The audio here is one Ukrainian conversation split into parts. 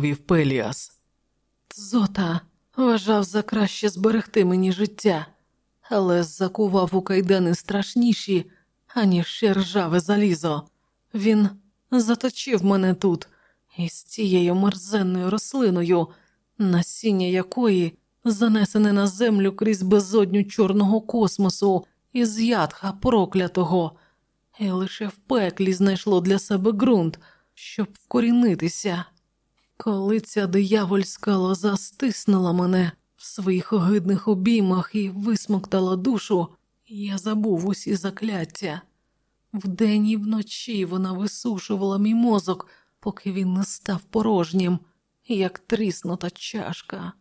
відповів Пеліас. Зота вважав за краще зберегти мені життя, але закував у кайдани страшніші, аніж ще ржаве залізо. Він заточив мене тут із цією мерзенною рослиною, насіння якої занесене на землю крізь безодню чорного космосу із ядха проклятого, і лише в пеклі знайшло для себе ґрунт, щоб вкорінитися. Коли ця диявольська лоза стиснула мене в своїх огидних обіймах і висмоктала душу, я забув усі закляття. Вдень і вночі вона висушувала мій мозок, поки він не став порожнім, як тріснута чашка.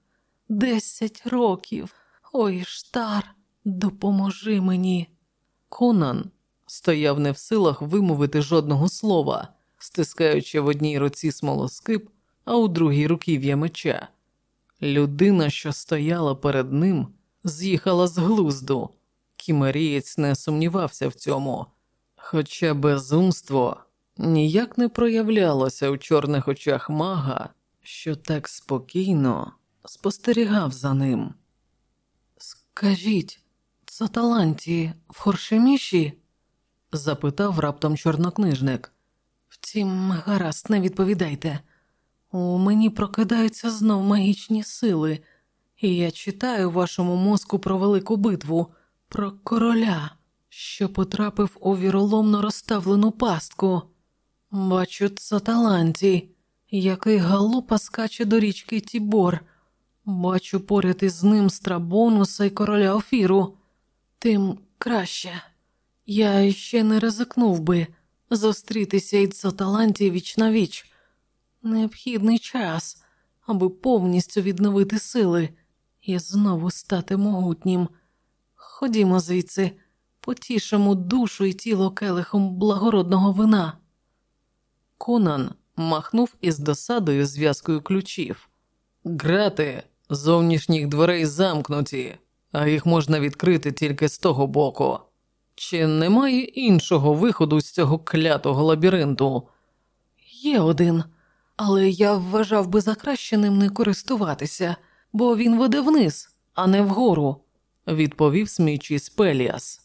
Десять років. Ой, штар, допоможи мені. Конан стояв не в силах вимовити жодного слова, стискаючи в одній руці смолоскип, а у другій руків'я меча. Людина, що стояла перед ним, з'їхала з глузду. Кімерієць не сумнівався в цьому, хоча безумство ніяк не проявлялося у чорних очах мага, що так спокійно спостерігав за ним. Скажіть, це таланті в хоршеміші? запитав раптом чорнокнижник. Втім, гаразд, не відповідайте. У мені прокидаються знов магічні сили, і я читаю вашому мозку про велику битву, про короля, що потрапив у віроломно розставлену пастку. Бачу, це таланті, який галупа скаче до річки Тібор. Бачу поряд із ним страбонуса й короля Офіру. Тим краще. Я ще не ризикнув би зустрітися із Соталанті віч на віч. Необхідний час, аби повністю відновити сили і знову стати могутнім. Ходімо звідси, потішимо душу і тіло келихом благородного вина. Конан махнув із досадою зв'язкою ключів. Грати зовнішніх дверей замкнуті, а їх можна відкрити тільки з того боку. Чи немає іншого виходу з цього клятого лабіринту? Є один, але я вважав би за краще ним не користуватися, бо він веде вниз, а не вгору, відповів сміючись Пеліас.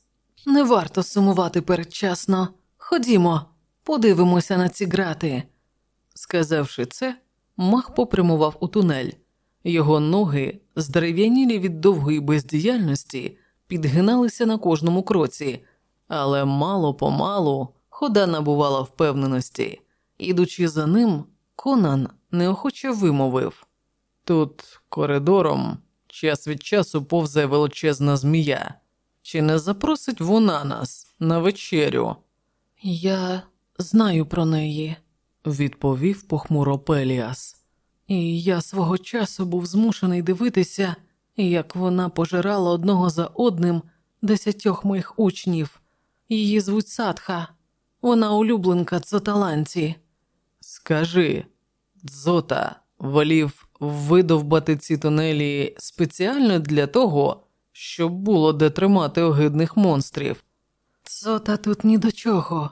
Не варто сумувати передчасно. Ходімо, подивимося на ці грати. Сказавши це, мах попрямував у тунель. Його ноги, здерев'янілі від довгої бездіяльності, підгиналися на кожному кроці, але мало помалу хода набувала впевненості. Ідучи за ним, Конан неохоче вимовив тут коридором час від часу повзає величезна змія. Чи не запросить вона нас на вечерю? Я знаю про неї, відповів похмуро Пеліас. І я свого часу був змушений дивитися, як вона пожирала одного за одним десятьох моїх учнів. Її звуть Садха, вона улюбленка Цоталанці. Скажи, Дзота волів видовбати ці тунелі спеціально для того, щоб було де тримати огидних монстрів. Цота тут ні до чого.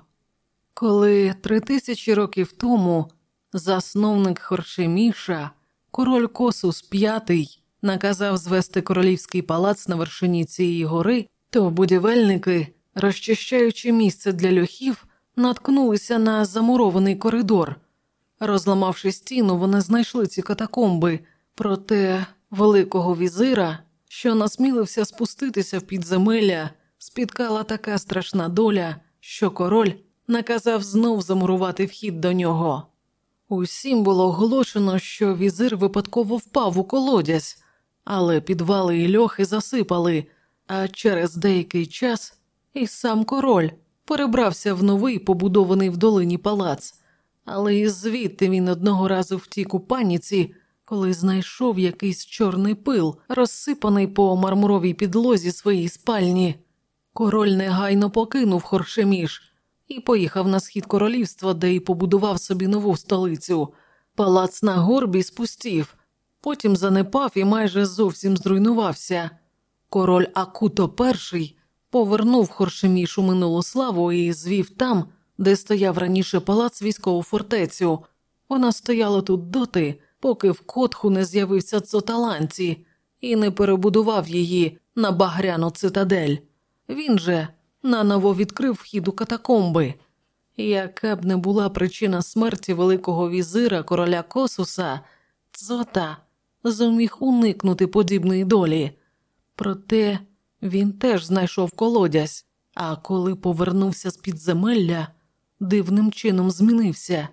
Коли три тисячі років тому засновник Хоршеміша, король Косус V, наказав звести королівський палац на вершині цієї гори, то будівельники, розчищаючи місце для льохів, наткнулися на замурований коридор. Розламавши стіну, вони знайшли ці катакомби, проте великого візира, що насмілився спуститися в підземелля, спіткала така страшна доля, що король наказав знов замурувати вхід до нього. Усім було оголошено, що візир випадково впав у колодязь, але підвали і льохи засипали, а через деякий час і сам король перебрався в новий побудований в долині палац, але і звідти він одного разу втік у паніці, коли знайшов якийсь чорний пил, розсипаний по мармуровій підлозі своїй спальні. Король негайно покинув Хоршеміш і поїхав на схід королівства, де й побудував собі нову столицю. Палац на горбі спустів, потім занепав і майже зовсім зруйнувався. Король Акуто І повернув Хоршемішу минулу славу і звів там, де стояв раніше палац військову фортецю. Вона стояла тут доти, поки в котху не з'явився цоталанці і не перебудував її на багряну цитадель. Він же наново відкрив вхід у катакомби. Яка б не була причина смерті великого візира короля Косуса, Цота зуміг уникнути подібної долі. Проте він теж знайшов колодязь, а коли повернувся з підземелля, дивним чином змінився.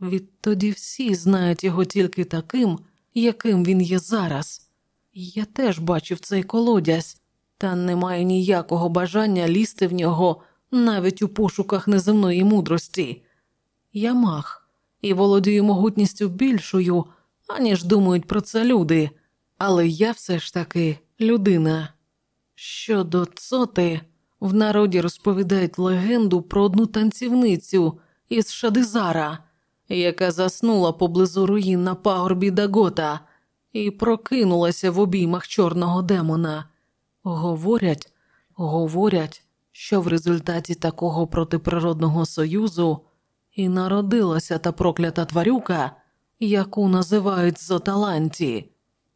Відтоді всі знають його тільки таким, яким він є зараз. Я теж бачив цей колодязь, та не маю ніякого бажання лізти в нього навіть у пошуках неземної мудрості. Я мах і володію могутністю більшою, аніж думають про це люди, але я все ж таки людина. Щодо цоти, в народі розповідають легенду про одну танцівницю із Шадизара, яка заснула поблизу руїн на пагорбі Дагота і прокинулася в обіймах чорного демона. Говорять, говорять, що в результаті такого протиприродного союзу і народилася та проклята тварюка, яку називають Зоталанті.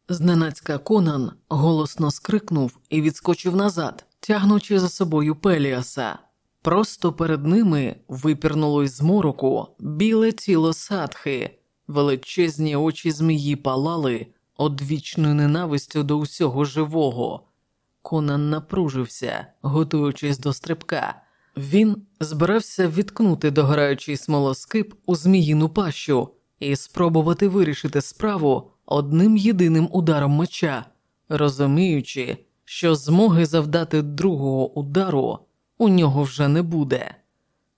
Зненацька Конан голосно скрикнув і відскочив назад, тягнучи за собою Пеліаса. Просто перед ними випірнуло із мороку біле тіло садхи, величезні очі змії палали одвічною ненавистю до усього живого. Конан напружився, готуючись до стрибка. Він збирався відкнути догораючий смолоскип у зміїну пащу і спробувати вирішити справу одним єдиним ударом меча, розуміючи, що змоги завдати другого удару у нього вже не буде.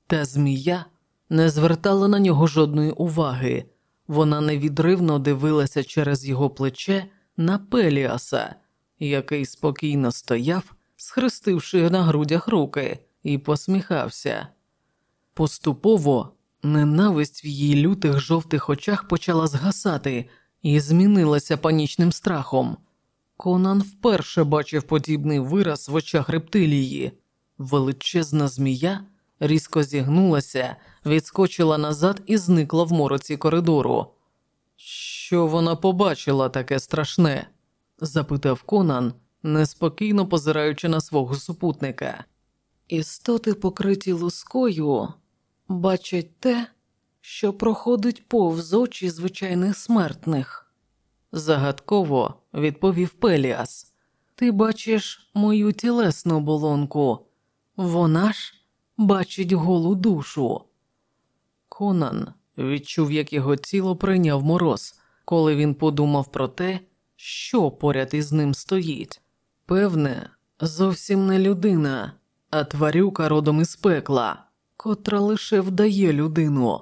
Та змія не звертала на нього жодної уваги, вона невідривно дивилася через його плече на Пеліаса, який спокійно стояв, схрестивши на грудях руки, і посміхався. Поступово ненависть в її лютих жовтих очах почала згасати і змінилася панічним страхом. Конан вперше бачив подібний вираз в очах рептилії. Величезна змія різко зігнулася, відскочила назад і зникла в мороці коридору. Що вона побачила таке страшне? запитав Конан, неспокійно позираючи на свого супутника. Істоти, покриті лускою, бачать те, що проходить повз очі звичайних смертних. Загадково відповів Пеліас. Ти бачиш мою тілесну оболонку, вона ж бачить голу душу. Конан відчув, як його тіло прийняв мороз, коли він подумав про те, що поряд із ним стоїть. Певне, зовсім не людина, а тварюка родом із пекла, котра лише вдає людину.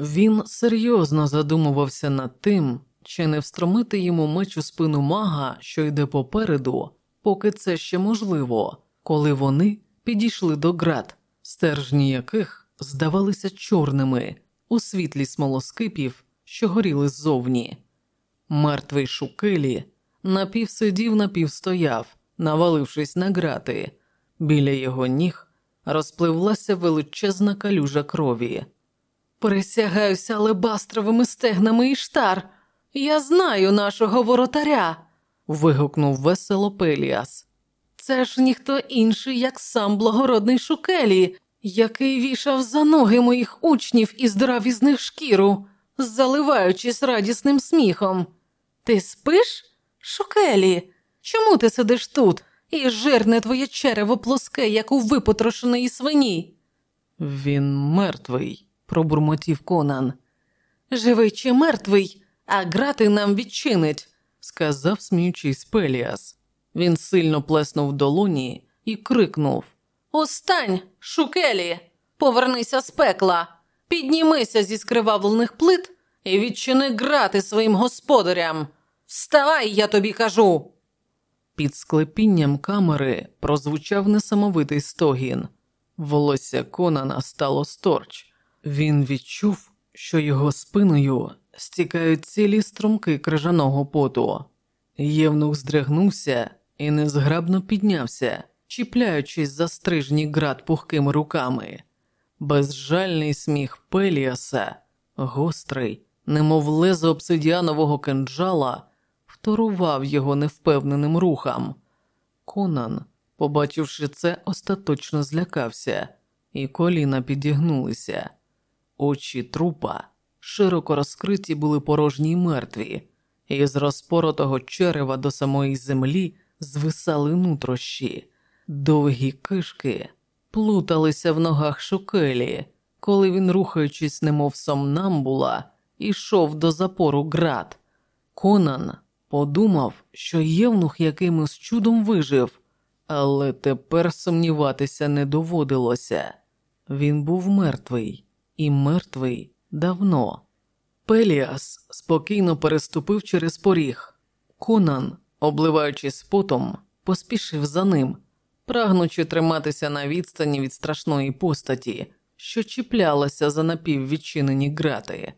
Він серйозно задумувався над тим, чи не встромити йому меч у спину мага, що йде попереду, поки це ще можливо, коли вони підійшли до град, стержні яких здавалися чорними у світлі смолоскипів, що горіли ззовні. Мертвий шукелі напівсидів напівстояв, навалившись на грати. Біля його ніг розпливлася величезна калюжа крові. Присягаюся алебастровими стегнами і штар. Я знаю нашого воротаря. вигукнув весело Пеліас. Це ж ніхто інший, як сам благородний Шукелі, який вішав за ноги моїх учнів і здрав із них шкіру, заливаючись радісним сміхом. Ти спиш, Шукелі? Чому ти сидиш тут і жирне твоє черево плоске, як у випотрошеної свині? Він мертвий, пробурмотів Конан. Живий чи мертвий, а грати нам відчинить, сказав, сміючись Пеліас. Він сильно плеснув долоні і крикнув Устань, шукелі, повернися з пекла, піднімися зі скривавлених плит і відчини грати своїм господарям. Вставай, я тобі кажу. Під склепінням камери прозвучав несамовитий стогін. Волосся Конана стало сторч. Він відчув, що його спиною стікають цілі струмки крижаного поту. Євнух здригнувся і незграбно піднявся, чіпляючись за стрижні град пухкими руками. Безжальний сміх Пеліаса, гострий, немов лезо обсидіанового кинджала, вторував його невпевненим рухам. Конан, побачивши це, остаточно злякався, і коліна підігнулися. Очі трупа широко розкриті були порожні й мертві, і з розпоротого черева до самої землі звисали нутрощі, довгі кишки плуталися в ногах шукелі, коли він, рухаючись, немов сомнамбула, ішов до запору град. Конан подумав, що євнух якимось чудом вижив, але тепер сумніватися не доводилося. Він був мертвий, і мертвий давно. Пеліас спокійно переступив через поріг. Конан, обливаючись потом, поспішив за ним, прагнучи триматися на відстані від страшної постаті, що чіплялася за напіввідчинені грати.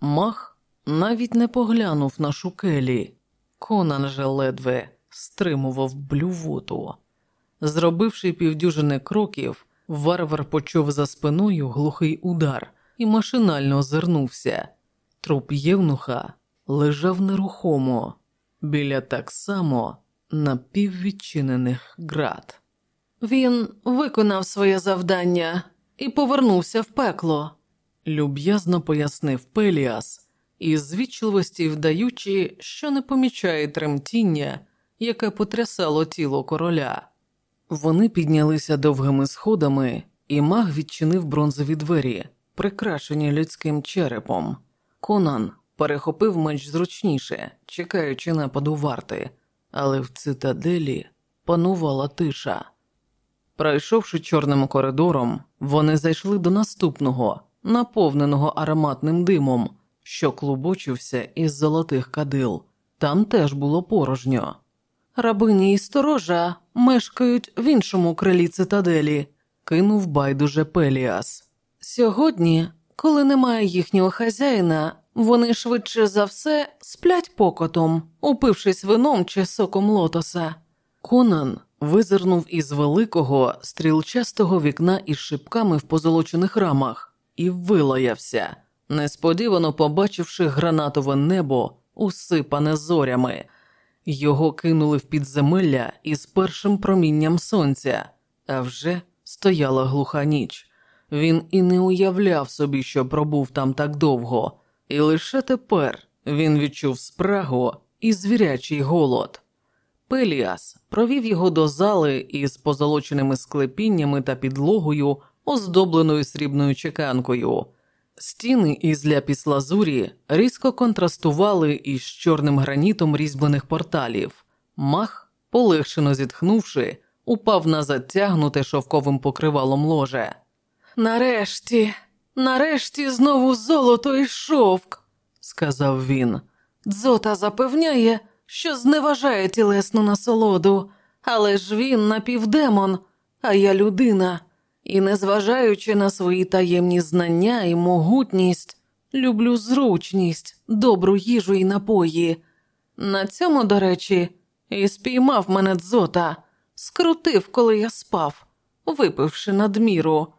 Мах навіть не поглянув на шукелі. Конан же ледве стримував блювоту. Зробивши півдюжини кроків, варвар почув за спиною глухий удар і машинально озирнувся. Труп євнуха лежав нерухомо біля так само напіввідчинених град. Він виконав своє завдання і повернувся в пекло. Люб'язно пояснив Пеліас, із звічливості вдаючи, що не помічає тремтіння, яке потрясало тіло короля. Вони піднялися довгими сходами, і маг відчинив бронзові двері, прикрашені людським черепом. Конан перехопив меч зручніше, чекаючи нападу варти, але в цитаделі панувала тиша. Пройшовши чорним коридором, вони зайшли до наступного, наповненого ароматним димом, що клубочився із золотих кадил. Там теж було порожньо. Рабині і сторожа мешкають в іншому крилі цитаделі, кинув байдуже Пеліас. Сьогодні, коли немає їхнього хазяїна, вони швидше за все сплять покотом, упившись вином чи соком лотоса. Конан визирнув із великого стрілчастого вікна із шипками в позолочених рамах і вилаявся, несподівано побачивши гранатове небо, усипане зорями. Його кинули в підземелля із першим промінням сонця, а вже стояла глуха ніч. Він і не уявляв собі, що пробув там так довго, і лише тепер він відчув спрагу і звірячий голод. Пеліас провів його до зали із позолоченими склепіннями та підлогою, оздобленою срібною чеканкою. Стіни із ляпіс лазурі різко контрастували із чорним гранітом різьблених порталів. Мах, полегшено зітхнувши, упав на затягнуте шовковим покривалом ложе. Нарешті, нарешті знову золото і шовк, сказав він. Дзота запевняє, що зневажає тілесну насолоду, але ж він напівдемон, а я людина, і, незважаючи на свої таємні знання і могутність, люблю зручність, добру їжу і напої. На цьому, до речі, і спіймав мене дзота, скрутив, коли я спав, випивши надміру.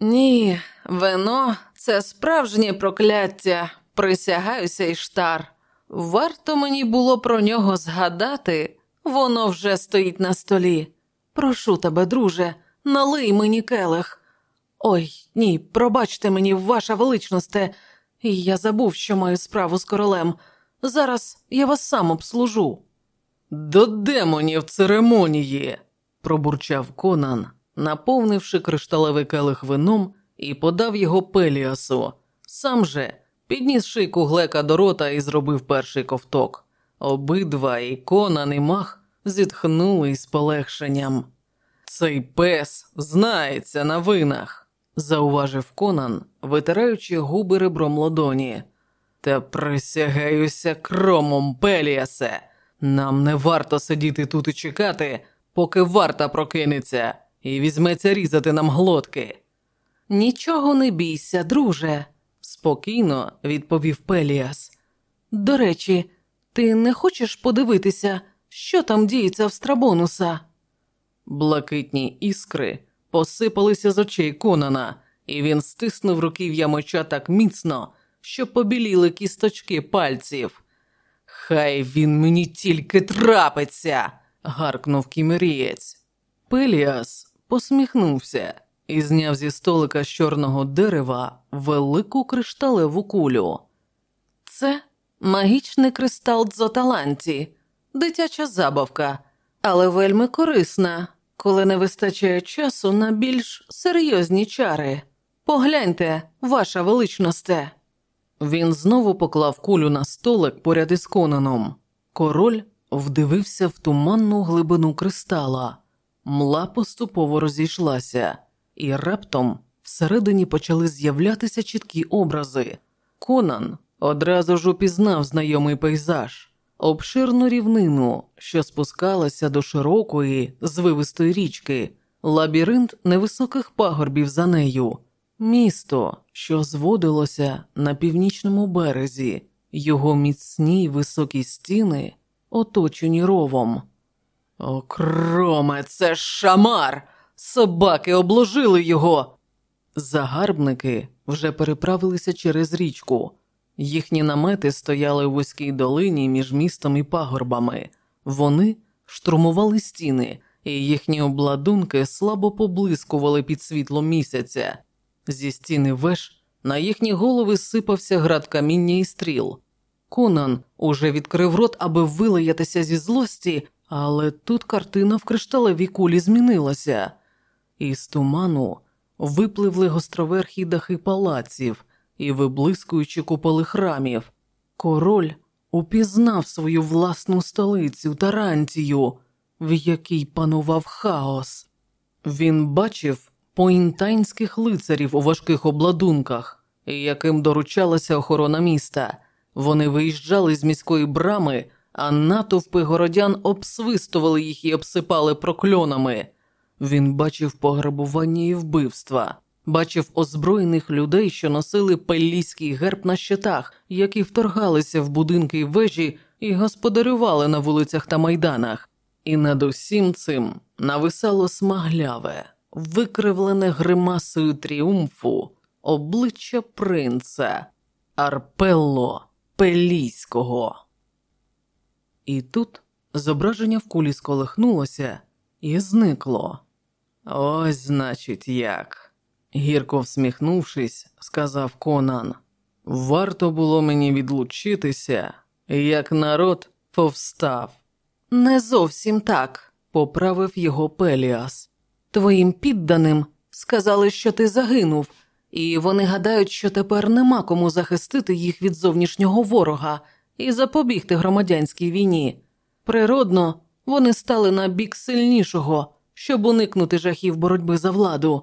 Ні, вино це справжнє прокляття, присягаюся Іштар. Варто мені було про нього згадати, воно вже стоїть на столі. Прошу тебе, друже, налий мені келих. Ой, ні, пробачте мені, ваша величносте, я забув, що маю справу з королем. Зараз я вас сам обслужу. До демонів церемонії, пробурчав Конан, наповнивши кришталевий келих вином і подав його Пеліасу. Сам же підніс шийку глека до рота і зробив перший ковток. Обидва і Конан, і мах зітхнули із полегшенням. Цей пес знається на винах, зауважив Конан, витираючи губи ребром ладоні. Та присягаюся кромом Пеліасе. Нам не варто сидіти тут і чекати, поки варта прокинеться і візьметься різати нам глотки. Нічого не бійся, друже, спокійно відповів Пеліас. До речі, ти не хочеш подивитися, що там діється в Страбонуса? Блакитні іскри посипалися з очей Конана, і він стиснув руків'я меча так міцно, що побіліли кісточки пальців. Хай він мені тільки трапиться, гаркнув кімерієць. Пеліас посміхнувся і зняв зі столика з чорного дерева велику кришталеву кулю. Це магічний кристал Дзоталанті, дитяча забавка, але вельми корисна, коли не вистачає часу на більш серйозні чари. Погляньте, ваша величносте. Він знову поклав кулю на столик поряд із Конаном. Король вдивився в туманну глибину кристала. Мла поступово розійшлася, і раптом всередині почали з'являтися чіткі образи. Конан одразу ж упізнав знайомий пейзаж, обширну рівнину, що спускалася до широкої, звивистої річки, лабіринт невисоких пагорбів за нею, місто, що зводилося на північному березі, його міцні високі стіни, оточені ровом. Окроме, це шамар! Собаки обложили його. Загарбники вже переправилися через річку. Їхні намети стояли у вузькій долині між містом і пагорбами. Вони штурмували стіни, і їхні обладунки слабо поблискували під світлом місяця. Зі стіни веж на їхні голови сипався град каміння і стріл. Конан уже відкрив рот, аби вилаятися зі злості, але тут картина в кришталевій кулі змінилася. Із туману випливли гостроверхі дахи палаців і виблискуючі куполи храмів. Король упізнав свою власну столицю Тарантію, в якій панував хаос. Він бачив поінтайнських лицарів у важких обладунках, яким доручалася охорона міста. Вони виїжджали з міської брами, а натовпи городян обсвистували їх і обсипали прокльонами. Він бачив пограбування і вбивства, бачив озброєних людей, що носили пелійський герб на щитах, які вторгалися в будинки й вежі і господарювали на вулицях та майданах. І над усім цим нависало смагляве, викривлене гримасою тріумфу, обличчя принца Арпелло Пелійського. І тут зображення в кулі сколихнулося і зникло. Ось, значить, як. Гірко всміхнувшись, сказав Конан. Варто було мені відлучитися, як народ повстав. Не зовсім так, поправив його Пеліас. Твоїм підданим сказали, що ти загинув, і вони гадають, що тепер нема кому захистити їх від зовнішнього ворога і запобігти громадянській війні. Природно, вони стали на бік сильнішого, щоб уникнути жахів боротьби за владу.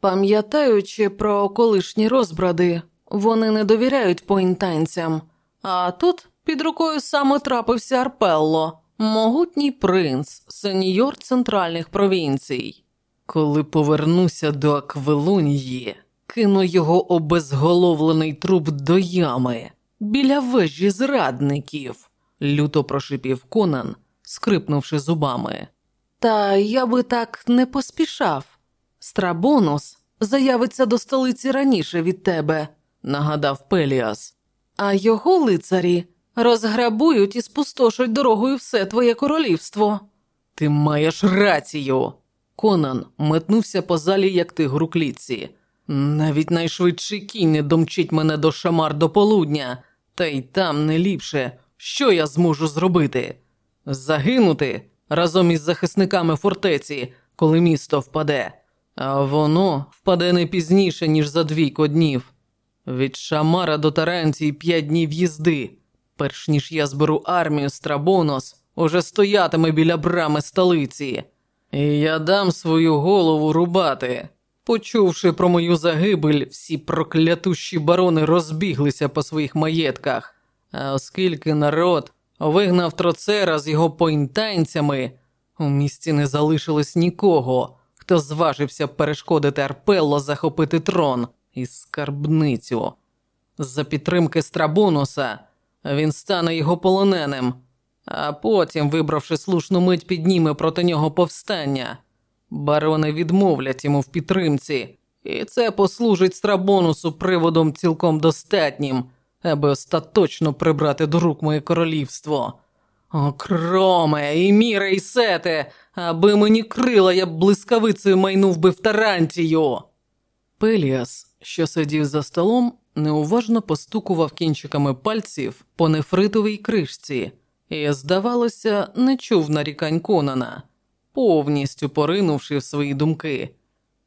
Пам'ятаючи про колишні розбради, вони не довіряють поінтанцям, а тут під рукою саме трапився Арпелло, могутній принц, сеньор центральних провінцій. Коли повернуся до Аквелонії, кину його обезголовлений труп до ями біля вежі зрадників, люто прошипів Конан, скрипнувши зубами. Та я би так не поспішав. Страбонус заявиться до столиці раніше від тебе, нагадав Пеліас, а його лицарі розграбують і спустошують дорогою все твоє королівство. Ти маєш рацію. Конан метнувся по залі, як тигр у клітці. Навіть найшвидший кінь не домчить мене до шамар до полудня, та й там не ліпше. Що я зможу зробити? Загинути разом із захисниками фортеці, коли місто впаде, а воно впаде не пізніше, ніж за двійко днів. Від Шамара до Таранції п'ять днів їзди. Перш ніж я зберу армію Страбонос, уже стоятиме біля брами столиці, і я дам свою голову рубати. Почувши про мою загибель, всі проклятущі барони розбіглися по своїх маєтках, а оскільки народ вигнав Троцеро з його поінтанцями, у місті не залишилось нікого, хто зважився перешкодити Арпелло захопити трон і скарбницю. За підтримки Страбонуса він стане його полоненим, а потім, вибравши слушну мить, підніме проти нього повстання. Барони відмовлять йому в підтримці, і це послужить страбонусу приводом цілком достатнім, аби остаточно прибрати до рук моє королівство. О, кроме, і міре, і сете, аби мені крила, я б блискавицею майнув би в Тарантію. Пеліас, що сидів за столом, неуважно постукував кінчиками пальців по нефритовій кришці і, здавалося, не чув нарікань Конана, повністю поринувши в свої думки.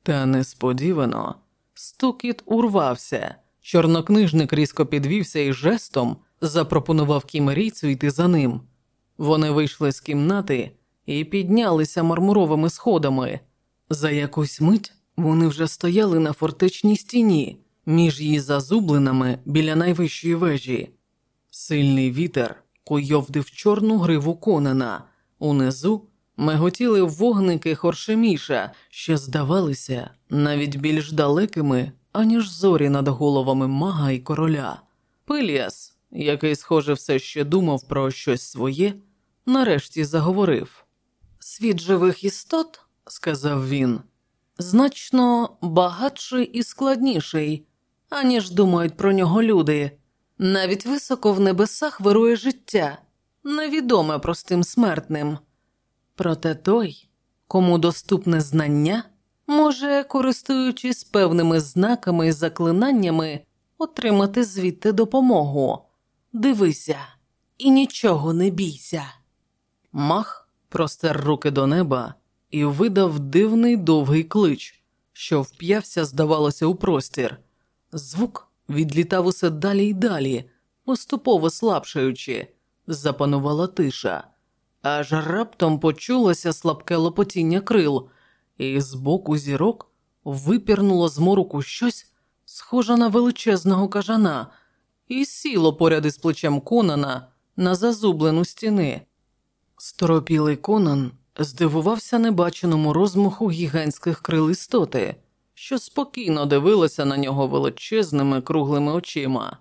Та несподівано стукіт урвався. Чорнокнижник різко підвівся і жестом запропонував кімерійцю йти за ним. Вони вийшли з кімнати і піднялися мармуровими сходами. За якусь мить вони вже стояли на фортечній стіні, між її зазубленими біля найвищої вежі. Сильний вітер куйовдив чорну гриву конана. Унизу миготіли вогники хоршеміша, що здавалися навіть більш далекими, аніж зорі над головами мага і короля. Пиліас, який, схоже, все ще думав про щось своє, нарешті заговорив. Світ живих істот, сказав він, значно багатший і складніший, аніж думають про нього люди. Навіть високо в небесах вирує життя, невідоме простим смертним. Проте той, кому доступне знання, може, користуючись певними знаками і заклинаннями, отримати звідти допомогу. Дивися і нічого не бійся. Мах простер руки до неба і видав дивний довгий клич, що вп'явся, здавалося, у простір. Звук відлітав усе далі й далі, поступово слабшаючи, запанувала тиша, аж раптом почулося слабке лопотіння крил, і з боку зірок випірнуло з мороку щось, схоже на величезного кажана, і сіло поряд із плечем Конана на зазублену стіни. Сторопілий Конан здивувався небаченому розмаху гігантських крил істоти, що спокійно дивилася на нього величезними круглими очима.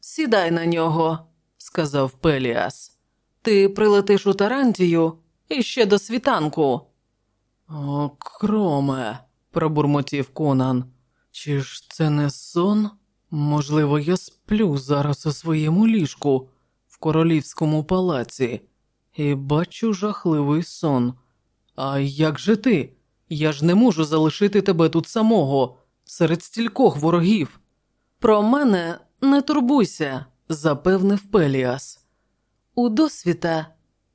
Сідай на нього, сказав Пеліас. Ти прилетиш у Тарантію іще до світанку. О, кроме, пробурмотів Конан. Чи ж це не сон? Можливо, я сплю зараз у своєму ліжку в королівському палаці і бачу жахливий сон. А як же ти? Я ж не можу залишити тебе тут самого, серед стількох ворогів. Про мене не турбуйся, запевнив Пеліас. У досвіта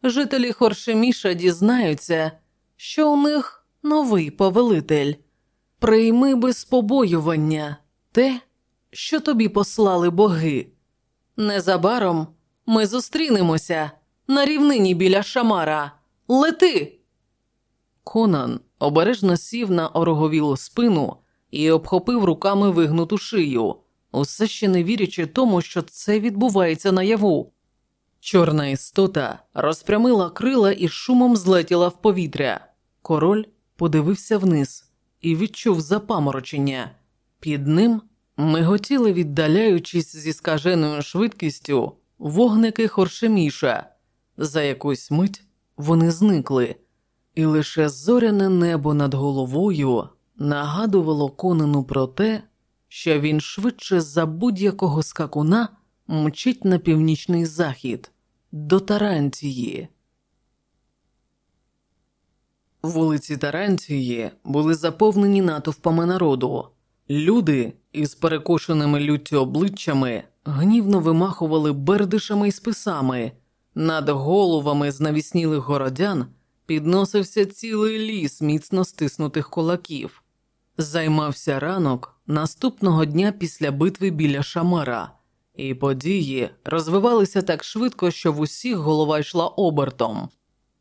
жителі Хоршеміша дізнаються, що у них новий повелитель. Прийми без побоювання те, що тобі послали боги. Незабаром ми зустрінемося на рівнині біля Шамара. Лети. Конан обережно сів на ороговілу спину і обхопив руками вигнуту шию, усе ще не вірячи тому, що це відбувається наяву. Чорна істота розпрямила крила і шумом злетіла в повітря. Король подивився вниз і відчув запаморочення. Під ним миготіли, віддаляючись зі скаженою швидкістю, вогники хоршеміша. За якусь мить вони зникли, і лише зоряне небо над головою нагадувало конину про те, що він швидше за будь-якого скакуна мчить на північний захід до Тарантії. Вулиці Тарантії були заповнені натовпами народу. Люди із перекошеними люттю обличчями гнівно вимахували бердишами і списами. Над головами з навіснілих городян підносився цілий ліс міцно стиснутих кулаків. Займався ранок наступного дня після битви біля Шамара, і події розвивалися так швидко, що в усіх голова йшла обертом.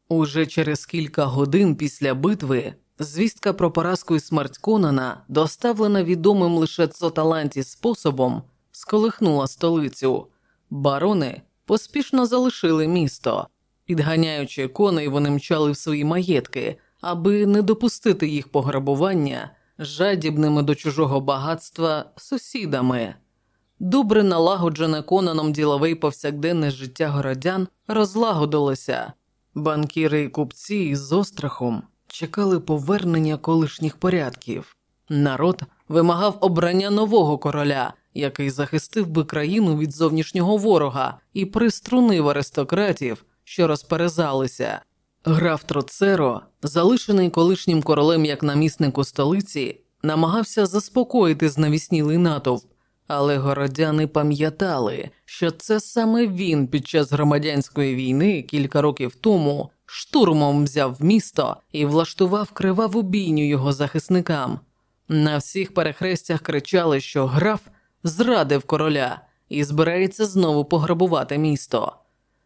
Уже через кілька годин після битви звістка про поразку і смерть Конана, доставлена відомим лише Цоталанті способом, сколихнула столицю. Барони поспішно залишили місто. Підганяючи коней, вони мчали в свої маєтки, аби не допустити їх пограбування жадібними до чужого багатства сусідами. Добре налагоджене конаном ділове й повсякденне життя городян розлагодилося. Банкіри і купці із острахом чекали повернення колишніх порядків. Народ вимагав обрання нового короля, який захистив би країну від зовнішнього ворога і приструнив аристократів, що розперезалися. Граф Троцеро, залишений колишнім королем як намісник у столиці, намагався заспокоїти знавіснілий натовп, але городяни пам'ятали, що це саме він під час громадянської війни кілька років тому штурмом взяв місто і влаштував криваву бійню його захисникам. На всіх перехрестях кричали, що граф зрадив короля і збирається знову пограбувати місто.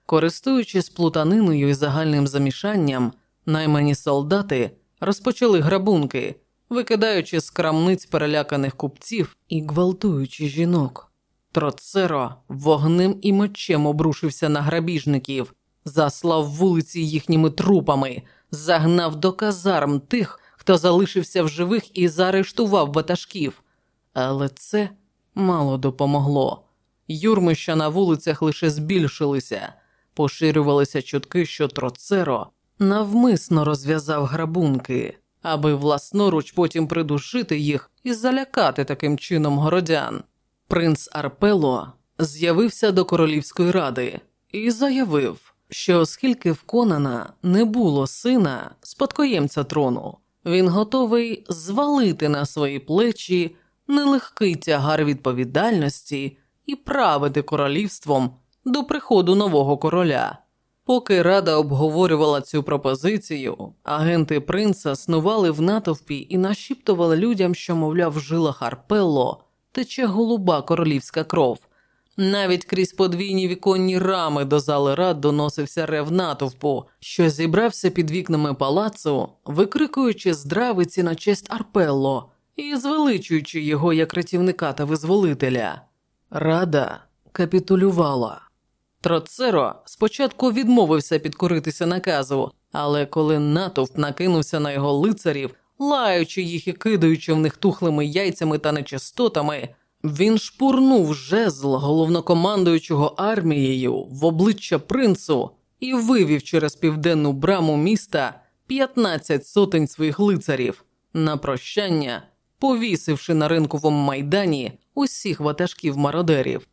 Користуючись плутаниною і загальним замішанням, наймані солдати розпочали грабунки, викидаючи з крамниць переляканих купців і гвалтуючи жінок. Троцеро вогнем і мечем обрушився на грабіжників, заслав вулиці їхніми трупами, загнав до казарм тих, хто залишився в живих і заарештував ватажків. Але це мало допомогло. Юрми, що на вулицях лише збільшилися, поширювалися чутки, що Троцеро навмисно розв'язав грабунки, аби власноруч потім придушити їх і залякати таким чином городян. Принц Арпело з'явився до королівської ради і заявив, що оскільки в Конана не було сина, спадкоємця трону, він готовий звалити на свої плечі нелегкий тягар відповідальності і правити королівством до приходу нового короля. Поки рада обговорювала цю пропозицію, агенти принца снували в натовпі і нашіптували людям, що, мовляв, в жилах Арпелло тече голуба королівська кров. Навіть крізь подвійні віконні рами до зали рад доносився рев натовпу, що зібрався під вікнами палацу, викрикуючи здравиці на честь Арпелло і звеличуючи його як рятівника та визволителя. Рада капітулювала. Троцеро спочатку відмовився підкоритися наказу, але коли натовп накинувся на його лицарів, лаючи їх і кидаючи в них тухлими яйцями та нечистотами, він шпурнув жезл головнокомандуючого армією в обличчя принцу і вивів через південну браму міста 15 сотень своїх лицарів на прощання, повісивши на ринковому майдані усіх ватажків мародерів.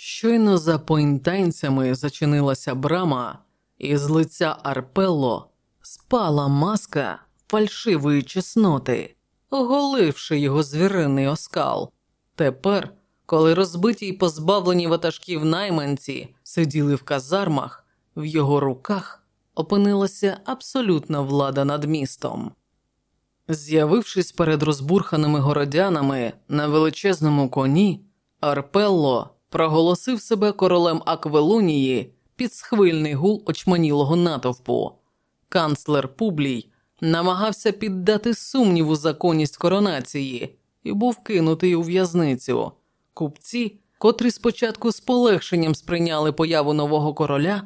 Щойно за поінтанцями зачинилася брама, і з лиця Арпелло спала маска фальшивої чесноти, оголивши його звіриний оскал. Тепер, коли розбиті й позбавлені ватажків найманці сиділи в казармах, в його руках опинилася абсолютна влада над містом. З'явившись перед розбурханими городянами на величезному коні, Арпелло проголосив себе королем Аквелонії під схвильний гул очманілого натовпу. Канцлер Публій намагався піддати сумніву законність коронації і був кинутий у в'язницю. Купці, котрі спочатку з полегшенням сприйняли появу нового короля,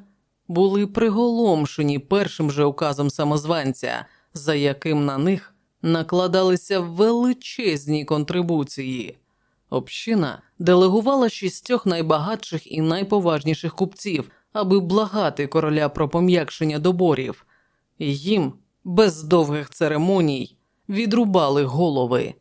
були приголомшені першим же указом самозванця, за яким на них накладалися величезні контрибуції. Община делегувала шістьох найбагатших і найповажніших купців, аби благати короля про пом'якшення доборів. Їм, без довгих церемоній, відрубали голови.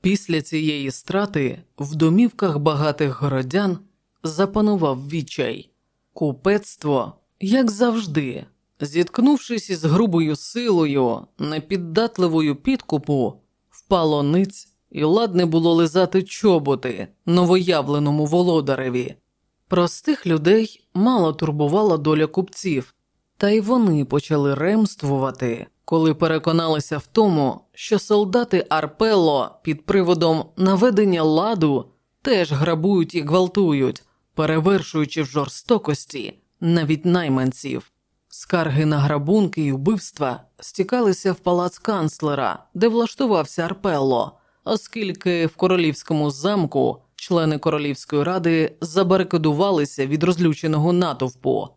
Після цієї страти в домівках багатих городян запанував відчай. Купецтво, як завжди, зіткнувшись із грубою силою, непіддатливою підкупу, впало ниць і ладне було лизати чоботи новоявленому володареві. Простих людей мало турбувала доля купців, та й вони почали ремствувати, коли переконалися в тому, що солдати Арпелло під приводом наведення ладу теж грабують і гвалтують, перевершуючи в жорстокості навіть найманців. Скарги на грабунки і вбивства стікалися в палац канцлера, де влаштувався Арпелло, оскільки в королівському замку члени королівської ради забарикадувалися від розлюченого натовпу.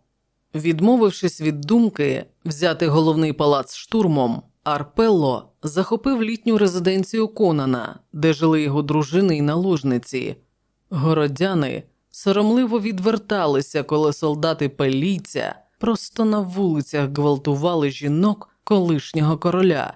Відмовившись від думки взяти головний палац штурмом, Арпелло захопив літню резиденцію Конана, де жили його дружини й наложниці. Городяни соромливо відверталися, коли солдати пелійця просто на вулицях гвалтували жінок колишнього короля.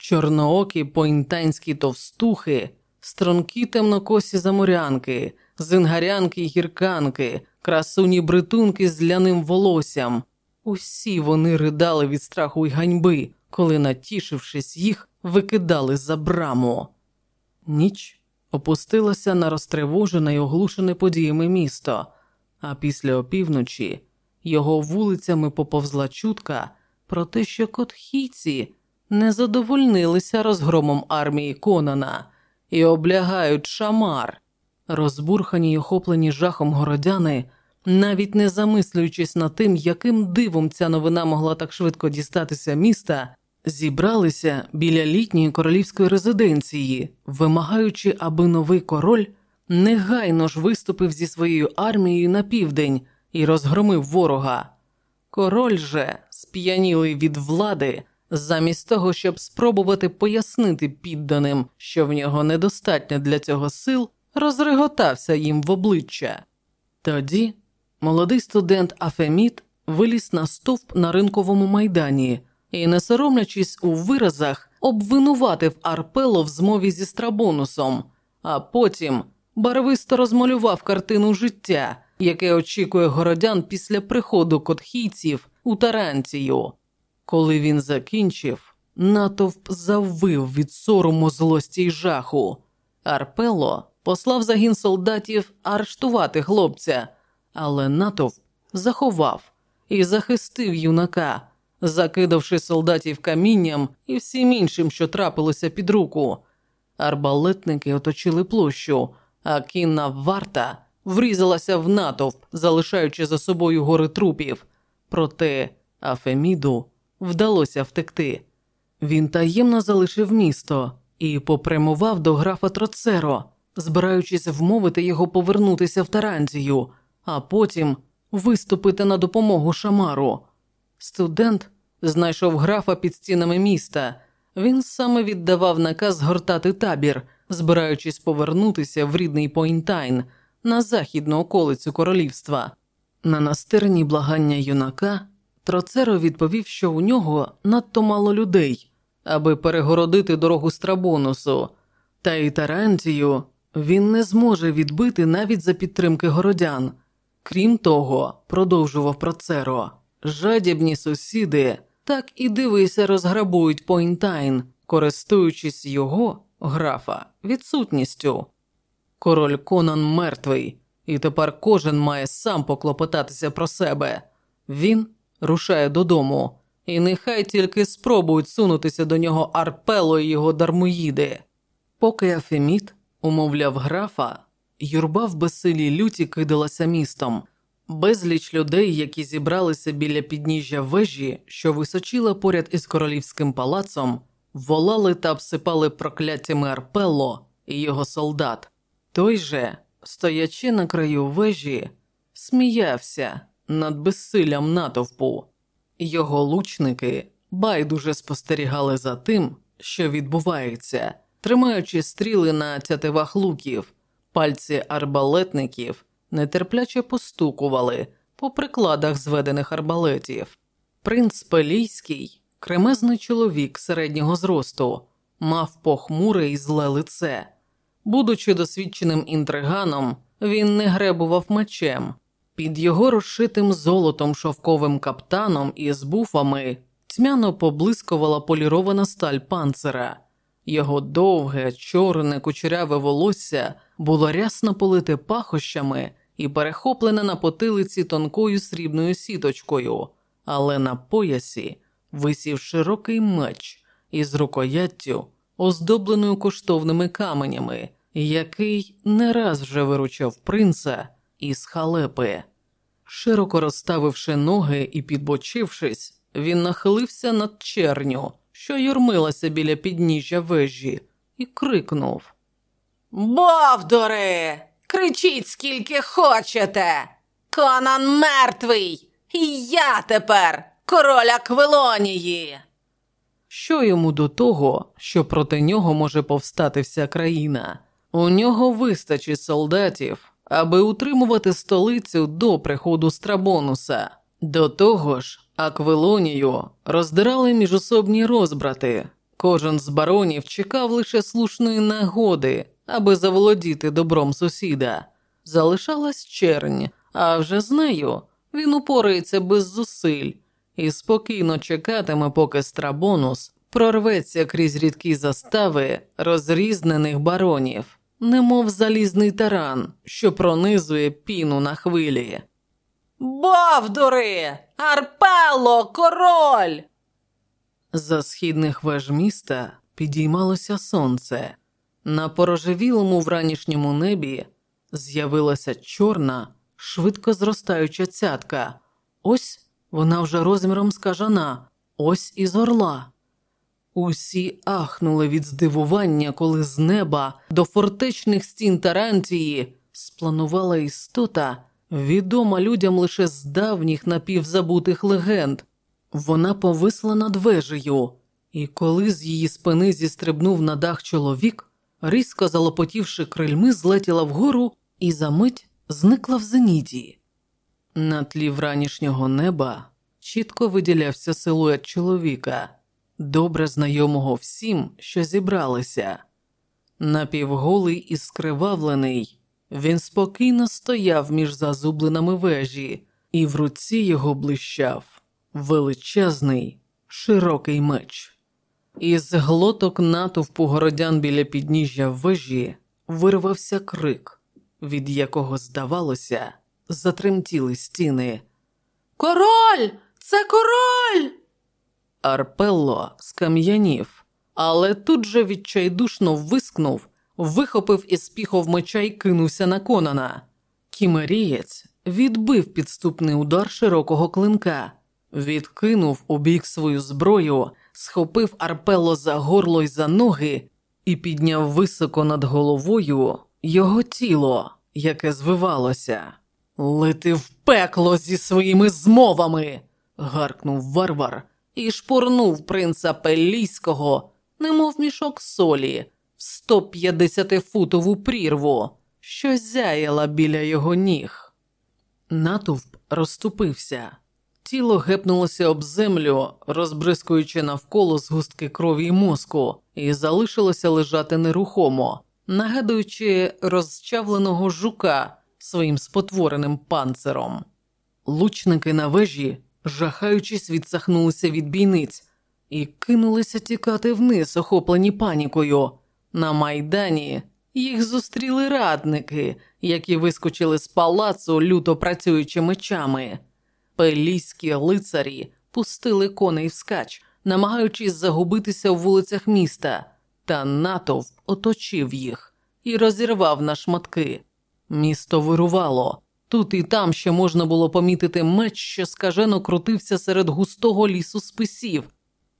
Чорноокі поінтанські товстухи стрункі темнокосі заморянки, зингарянки й гірканки, красуні бритунки з ляним волоссям. Усі вони ридали від страху й ганьби, коли, натішившись їх, викидали за браму. Ніч опустилася на розтривожене й оглушене подіями місто, а після опівночі його вулицями поповзла чутка про те, що котхійці не задовольнилися розгромом армії Конана і облягають шамар. Розбурхані й охоплені жахом городяни, навіть не замислюючись над тим, яким дивом ця новина могла так швидко дістатися міста, зібралися біля літньої королівської резиденції, вимагаючи, аби новий король негайно ж виступив зі своєю армією на південь і розгромив ворога. Король же, сп'янілий від влади, замість того, щоб спробувати пояснити підданим, що в нього недостатньо для цього сил, розреготався їм в обличчя. Тоді молодий студент Афеміт виліз на стовп на ринковому майдані і, не соромлячись у виразах, обвинуватив Арпело в змові зі Страбонусом, а потім барвисто розмалював картину життя, яке очікує городян після приходу котхійців у Таранцію. Коли він закінчив, натовп завив від сорому злості й жаху. Арпело послав загін солдатів арештувати хлопця, але натовп заховав і захистив юнака, закидавши солдатів камінням і всім іншим, що трапилося під руку. Арбалетники оточили площу, а кінна варта врізалася в натовп, залишаючи за собою гори трупів. Проте Афеміду вдалося втекти. Він таємно залишив місто і попрямував до графа Троцеро, збираючись вмовити його повернутися в Таранзію, а потім виступити на допомогу Шамару. Студент знайшов графа під стінами міста. Він саме віддавав наказ згортати табір, збираючись повернутися в рідний Пойнтайн на західну околицю королівства. На настирні благання юнака Троцеро відповів, що у нього надто мало людей, аби перегородити дорогу Страбонусу, та й Тарантію він не зможе відбити навіть за підтримки городян. Крім того, продовжував Процеро, жадібні сусіди так і дивися розграбують Пойнтайн, користуючись його графа відсутністю. Король Конан мертвий, і тепер кожен має сам поклопотатися про себе. Він рушає додому, і нехай тільки спробують сунутися до нього Арпело і його дармоїди. Поки Афеміт умовляв графа, юрба в безсилій люті кидалася містом. Безліч людей, які зібралися біля підніжжя вежі, що височила поряд із королівським палацом, волали та обсипали прокляттями Арпелло і його солдат. Той же, стоячи на краю вежі, сміявся над безсиллям натовпу. Його лучники байдуже спостерігали за тим, що відбувається, тримаючи стріли на тятивах луків, пальці арбалетників нетерпляче постукували по прикладах зведених арбалетів. Принц Пелійський, кремезний чоловік середнього зросту, мав похмуре і зле лице. Будучи досвідченим інтриганом, він не гребував мечем. Під його розшитим золотом шовковим каптаном із буфами тьмяно поблискувала полірована сталь панцира. Його довге, чорне, кучеряве волосся було рясно полите пахощами і перехоплене на потилиці тонкою срібною сіточкою, але на поясі висів широкий меч із рукояттю, оздобленою коштовними каменями, який не раз вже виручав принца із халепи. Широко розставивши ноги і підбочившись, він нахилився над черню, що юрмилася біля підніжжя вежі, і крикнув Бовдори! Кричіть, скільки хочете! Конан мертвий! І я тепер король Аквилонії! Що йому до того, що проти нього може повстати вся країна? У нього вистачить солдатів, аби утримувати столицю до приходу Страбонуса. До того ж, Аквилонію роздирали міжособні розбрати. Кожен з баронів чекав лише слушної нагоди, аби заволодіти добром сусіда. Залишалась чернь, а вже з нею він упорається без зусиль і спокійно чекатиме, поки страбонус прорветься крізь рідкі застави розрізнених баронів, немов залізний таран, що пронизує піну на хвилі. Бовдури! Арпело, король! За східних веж міста підіймалося сонце. На порожевілому вранішньому небі з'явилася чорна, швидко зростаюча цятка. Ось вона вже розміром з кажана, ось із орла. Усі ахнули від здивування, коли з неба до фортечних стін Тарантії спланувала істота, відома людям лише з давніх напівзабутих легенд. Вона повисла над вежею, і коли з її спини зістрибнув на дах чоловік, різко залопотівши крильми, злетіла вгору і за мить зникла в зеніті. На тлі вранішнього неба чітко виділявся силует чоловіка, добре знайомого всім, що зібралися. Напівголий і скривавлений, він спокійно стояв між зазубленими вежі, і в руці його блищав величезний, широкий меч. Із глоток натовпу городян біля підніжжя вежі вирвався крик, від якого, здавалося, затремтіли стіни. Король! Це король! Арпелло скам'янів, але тут же відчайдушно вискнув, вихопив із піхов меча й кинувся на Конана. Кімерієць відбив підступний удар широкого клинка, відкинув убік свою зброю, схопив Арпелло за горло й за ноги і підняв високо над головою його тіло, яке звивалося. Лети в пекло зі своїми змовами. гаркнув варвар і шпурнув принца Пеллійського, немов мішок солі, в 150-футову прірву, що зяяла біля його ніг. Натовп розступився. Тіло гепнулося об землю, розбризкуючи навколо згустки крові й мозку, і залишилося лежати нерухомо, нагадуючи розчавленого жука своїм спотвореним панциром. Лучники на вежі, жахаючись, відсахнулися від бійниць і кинулися тікати вниз, охоплені панікою. На майдані їх зустріли радники, які вискочили з палацу, люто працюючи мечами. Пелійські лицарі пустили коней вскач, намагаючись загубитися в вулицях міста, та натовп оточив їх і розірвав на шматки. Місто вирувало. Тут і там ще можна було помітити меч, що скажено крутився серед густого лісу списів.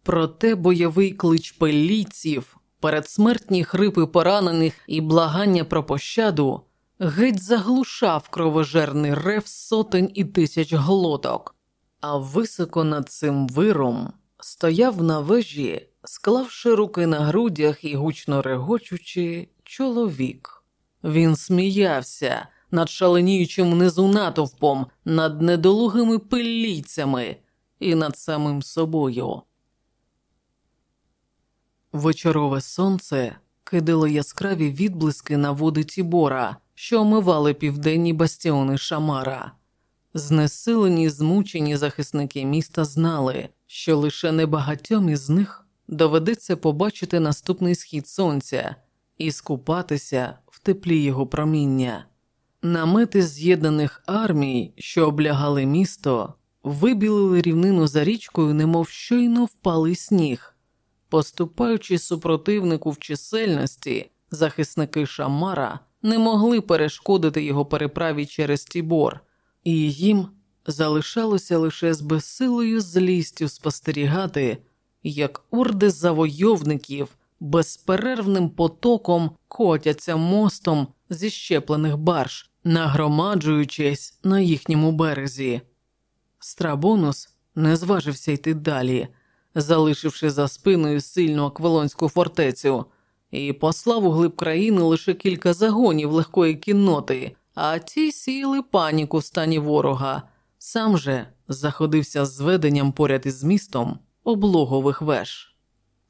Проте бойовий клич пелійців, передсмертні хрипи поранених і благання про пощаду геть заглушав кровожерний рев сотень і тисяч глоток, а високо над цим виром стояв на вежі, склавши руки на грудях і гучно регочучи, чоловік. Він сміявся над шаленіючим внизу натовпом, над недолугими пилійцями і над самим собою. Вечорове сонце кидало яскраві відблиски на води Тібора, що омивали південні бастіони Шамара. Знесилені, змучені захисники міста знали, що лише небагатьом із них доведеться побачити наступний схід сонця і скупатися в теплі його проміння. Намети з'єднаних армій, що облягали місто, вибілили рівнину за річкою, немов щойно впалий сніг. Поступаючи супротивнику в чисельності, захисники Шамара не могли перешкодити його переправі через Тібор, і їм залишалося лише з безсилою злістю спостерігати, як орди завойовників безперервним потоком котяться мостом зі щеплених барж, нагромаджуючись на їхньому березі. Страбонус не зважився йти далі, залишивши за спиною сильну аквилонську фортецю, і послав у глиб країни лише кілька загонів легкої кінноти, а ті сіли паніку в стані ворога. Сам же заходився з зведенням поряд із містом облогових веж.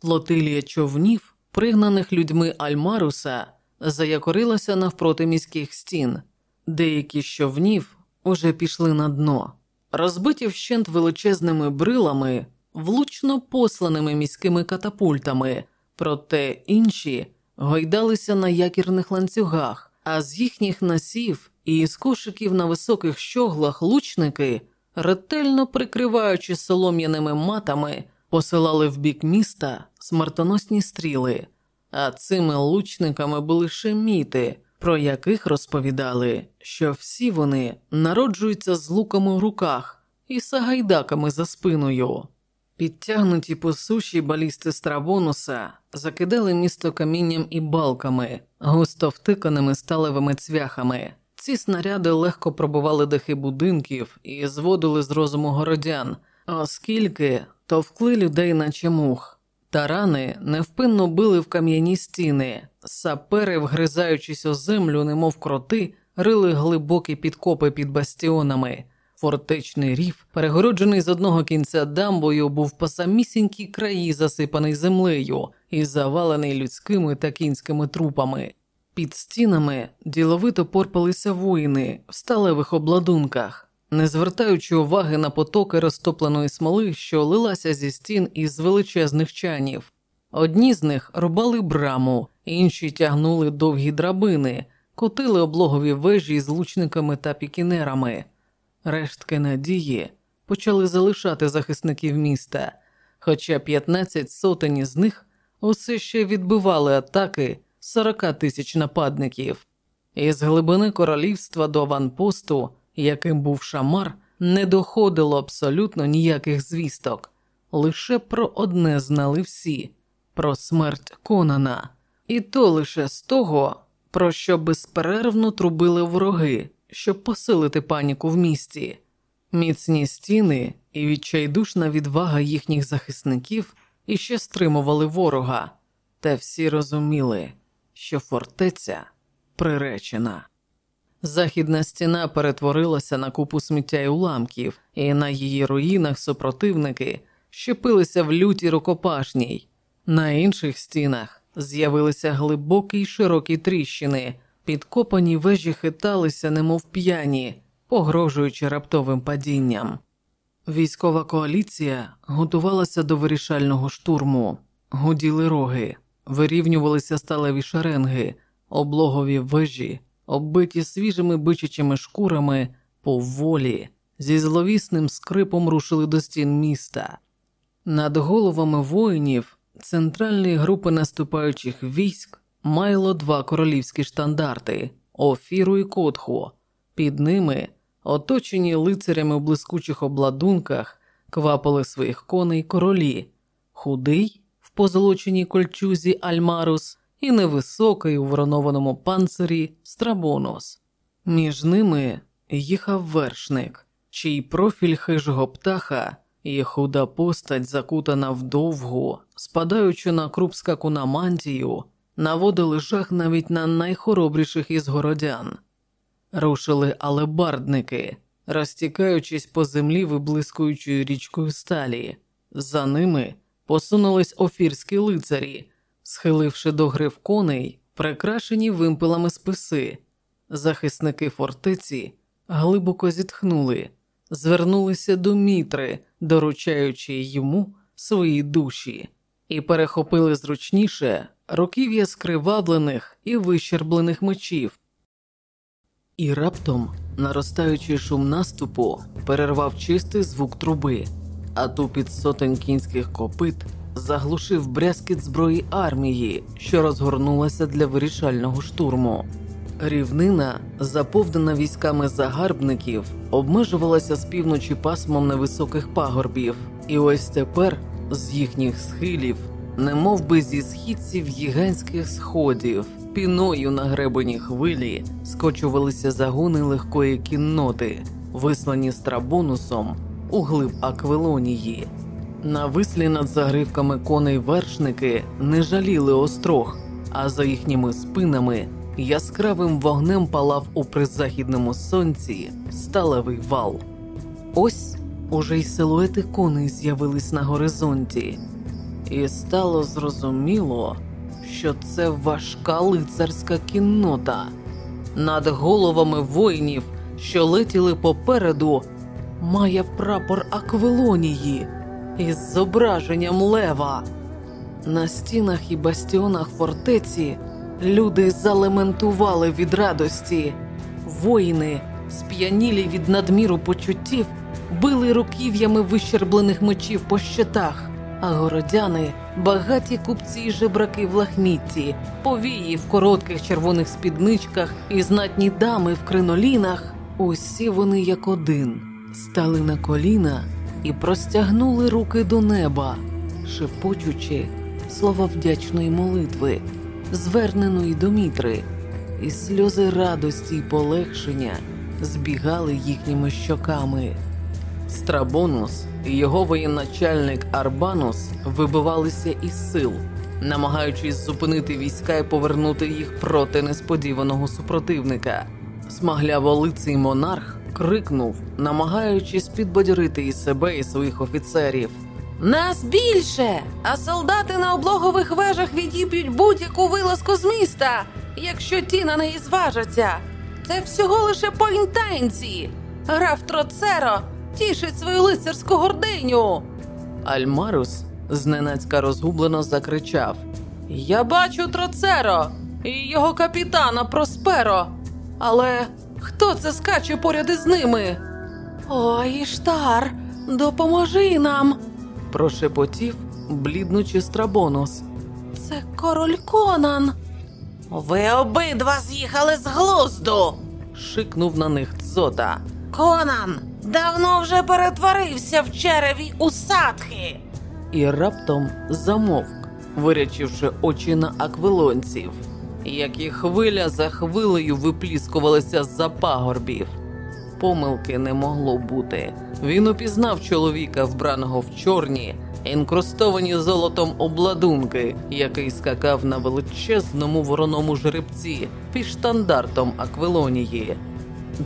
Флотилія човнів, пригнаних людьми Альмаруса, заякорилася навпроти міських стін. Деякі човнів уже пішли на дно, розбиті вщент величезними брилами, влучно посланими міськими катапультами, проте інші гойдалися на якірних ланцюгах, а з їхніх насів і з кошиків на високих щоглах лучники, ретельно прикриваючи солом'яними матами, посилали в бік міста смертоносні стріли, а цими лучниками були шеміти, про яких розповідали, що всі вони народжуються з луками в руках і сагайдаками за спиною. Підтягнуті по суші балісти Страбонуса закидали місто камінням і балками, густо втиканими сталевими цвяхами. Ці снаряди легко пробували дахи будинків і зводили з розуму городян, оскільки товкли людей наче мух. Тарани невпинно били в кам'яні стіни, сапери, вгризаючись у землю, немов кроти, рили глибокі підкопи під бастіонами. Фортечний рів, перегороджений з одного кінця дамбою, був по самісінькій краї засипаний землею і завалений людськими та кінськими трупами. Під стінами діловито порпалися воїни в сталевих обладунках, не звертаючи уваги на потоки розтопленої смоли, що лилася зі стін із величезних чанів. Одні з них рубали браму, інші тягнули довгі драбини, котили облогові вежі з лучниками та пікінерами. Рештки надії почали залишати захисників міста, хоча 15 сотень із них усе ще відбивали атаки 40 тисяч нападників. Із глибини королівства до аванпосту, яким був шамар, не доходило абсолютно ніяких звісток. Лише про одне знали всі про смерть Конана, і то лише з того, про що безперервно трубили вороги, щоб посилити паніку в місті. Міцні стіни і відчайдушна відвага їхніх захисників іще стримували ворога, та всі розуміли, що фортеця приречена. Західна стіна перетворилася на купу сміття й уламків, і на її руїнах супротивники щепилися в лютій рукопашній. На інших стінах з'явилися глибокі й широкі тріщини, підкопані вежі хиталися, немов п'яні, погрожуючи раптовим падінням. Військова коаліція готувалася до вирішального штурму, гуділи роги, вирівнювалися сталеві шеренги, облогові вежі, оббиті свіжими бичачими шкурами, поволі, зі зловісним скрипом рушили до стін міста. Над головами воїнів центральної групи наступаючих військ майло два королівські штандарти Офіру і Котху. Під ними, оточені лицарями в блискучих обладунках, квапили своїх коней королі, худий в позолоченій кольчузі Альмарус і невисокий у воронованому панцирі Страбонос. Між ними їхав вершник, чий профіль хижого птаха і худа постать, закутана в довгу, спадаючи на круп скакуна мантію, наводили жах навіть на найхоробріших із городян. Рушили алебардники, розтікаючись по землі виблискуючою річкою сталі. За ними посунулись офірські лицарі, схиливши до грив коней, прикрашені вимпелами списи. Захисники фортеці глибоко зітхнули, звернулися до мітри, доручаючи йому свої душі, і перехопили зручніше руків'я скривавлених і вищерблених мечів. І раптом наростаючий шум наступу перервав чистий звук труби, а тупіт сотень кінських копит заглушив брязкіт зброї армії, що розгорнулася для вирішального штурму. Рівнина, заповнена військами загарбників, обмежувалася з півночі пасмом невисоких пагорбів, і ось тепер з їхніх схилів, немов би зі східців гігантських сходів, піною на гребені хвилі скочувалися загони легкої кінноти, вислані страбонусом у глиб Аквилонії. Навислі над загривками коней вершники не жаліли острог, а за їхніми спинами яскравим вогнем палав у призахідному сонці сталевий вал. Ось уже й силуети коней з'явились на горизонті, і стало зрозуміло, що це важка лицарська кіннота. Над головами воїнів, що летіли попереду, має прапор Аквилонії із зображенням лева. На стінах і бастіонах фортеці люди залементували від радості. Воїни, сп'янілі від надміру почуттів, били руків'ями вищерблених мечів по щитах, а городяни, багаті купці й жебраки в лахмітті, повії в коротких червоних спідничках і знатні дами в кринолінах, усі вони як один стали на коліна і простягнули руки до неба, шепочучи слова вдячної молитви, зверненої до Мітри, і сльози радості й полегшення збігали їхніми щоками. Страбонус і його воєначальник Арбанус вибивалися із сил, намагаючись зупинити війська і повернути їх проти несподіваного супротивника. Смагляволиций монарх крикнув, намагаючись підбадьорити і себе, і своїх офіцерів. Нас більше, а солдати на облогових вежах відіб'ють будь-яку вилазку з міста, якщо ті на неї зважаться. Це всього лише поінтанці. Граф Троцеро тішить свою лицарську гординю. Альмарус зненацька розгублено закричав: Я бачу Троцеро і його капітана Просперо. Але хто це скаче поряд із ними? Ой, Іштар, допоможи нам. прошепотів, бліднучи страбонус. Це король Конан. Ви обидва з'їхали з глузду. шикнув на них Дзота. Конан давно вже перетворився в череві у садхи. і раптом замовк, вирячивши очі на аквилонців, які хвиля за хвилею випліскувалися з-за пагорбів. Помилки не могло бути. Він упізнав чоловіка, вбраного в чорні, інкрустовані золотом обладунки, який скакав на величезному вороному жеребці під штандартом Аквилонії.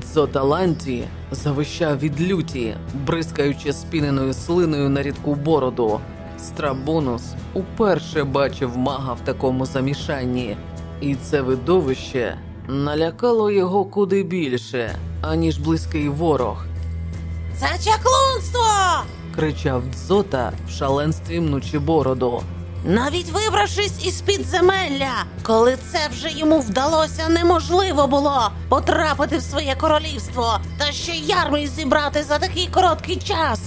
Дзоталанті завищав від люті, бризкаючи спіненою слиною на рідку бороду. Страбонус уперше бачив мага в такому замішанні, і це видовище налякало його куди більше, аніж близький ворог. Це чаклунство! кричав Дзота в шаленстві мнучи бороду. Навіть вибравшись із підземелля, коли це вже йому вдалося, неможливо було потрапити в своє королівство та ще й зібрати за такий короткий час.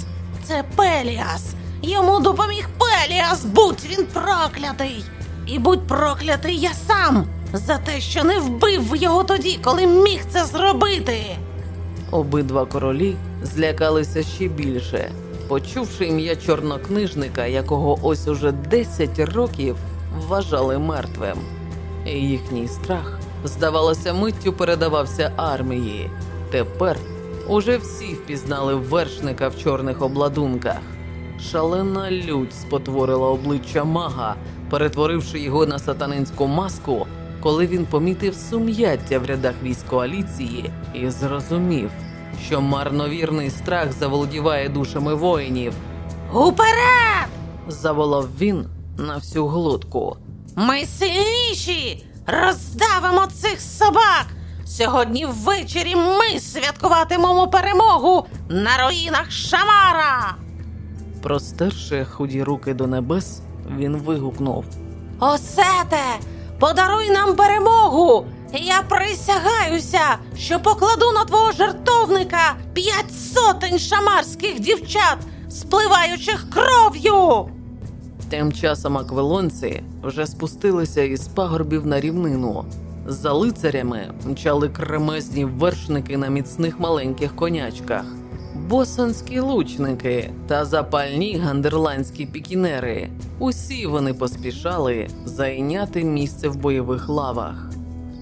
Це Пеліас. Йому допоміг Пеліас, будь він проклятий. І будь проклятий я сам за те, що не вбив його тоді, коли міг це зробити. Обидва королі злякалися ще більше, почувши ім'я чорнокнижника, якого ось уже 10 років вважали мертвим. Їхній страх, здавалося, миттю передавався армії. Тепер уже всі впізнали вершника в чорних обладунках. Шалена лють спотворила обличчя мага, перетворивши його на сатанинську маску, коли він помітив сум'яття в рядах військ коаліції і зрозумів, що марновірний страх заволодіває душами воїнів. Уперед! Заволав він на всю глотку. Ми сильніші! Роздавимо цих собак! Сьогодні ввечері ми святкуватимемо перемогу на руїнах Шамара! Простерши худі руки до небес, він вигукнув. Осете, подаруй нам перемогу! Я присягаюся, що покладу на твого жертовника п'ять сотень шамарських дівчат, спливаючих кров'ю. Тим часом аквилонці вже спустилися із пагорбів на рівнину. За лицарями мчали кремезні вершники на міцних маленьких конячках, босонські лучники та запальні гандерландські пікінери. Усі вони поспішали зайняти місце в бойових лавах.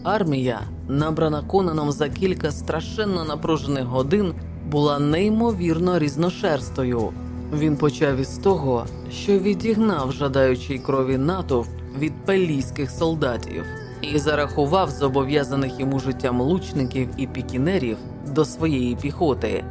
Армія, набрана Конаном за кілька страшенно напружених годин, була неймовірно різношерстою. Він почав із того, що відігнав жадаючий крові натовп від пелійських солдатів і зарахував зобов'язаних йому життям лучників і пікінерів до своєї піхоти.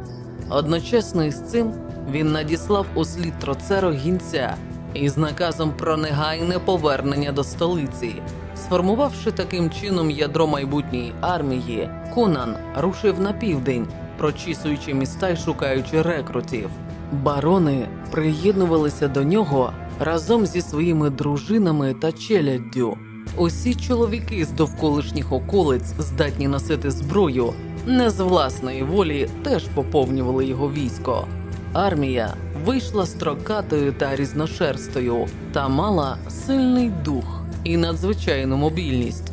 Одночасно із цим він надіслав у слід троцеро гінця, із наказом про негайне повернення до столиці. Сформувавши таким чином ядро майбутньої армії, Конан рушив на південь, прочісуючи міста й шукаючи рекрутів. Барони приєднувалися до нього разом зі своїми дружинами та челяддю. Усі чоловіки з довколишніх околиць, здатні носити зброю, не з власної волі теж поповнювали його військо. Армія вийшла строкатою та різношерстою та мала сильний дух і надзвичайну мобільність.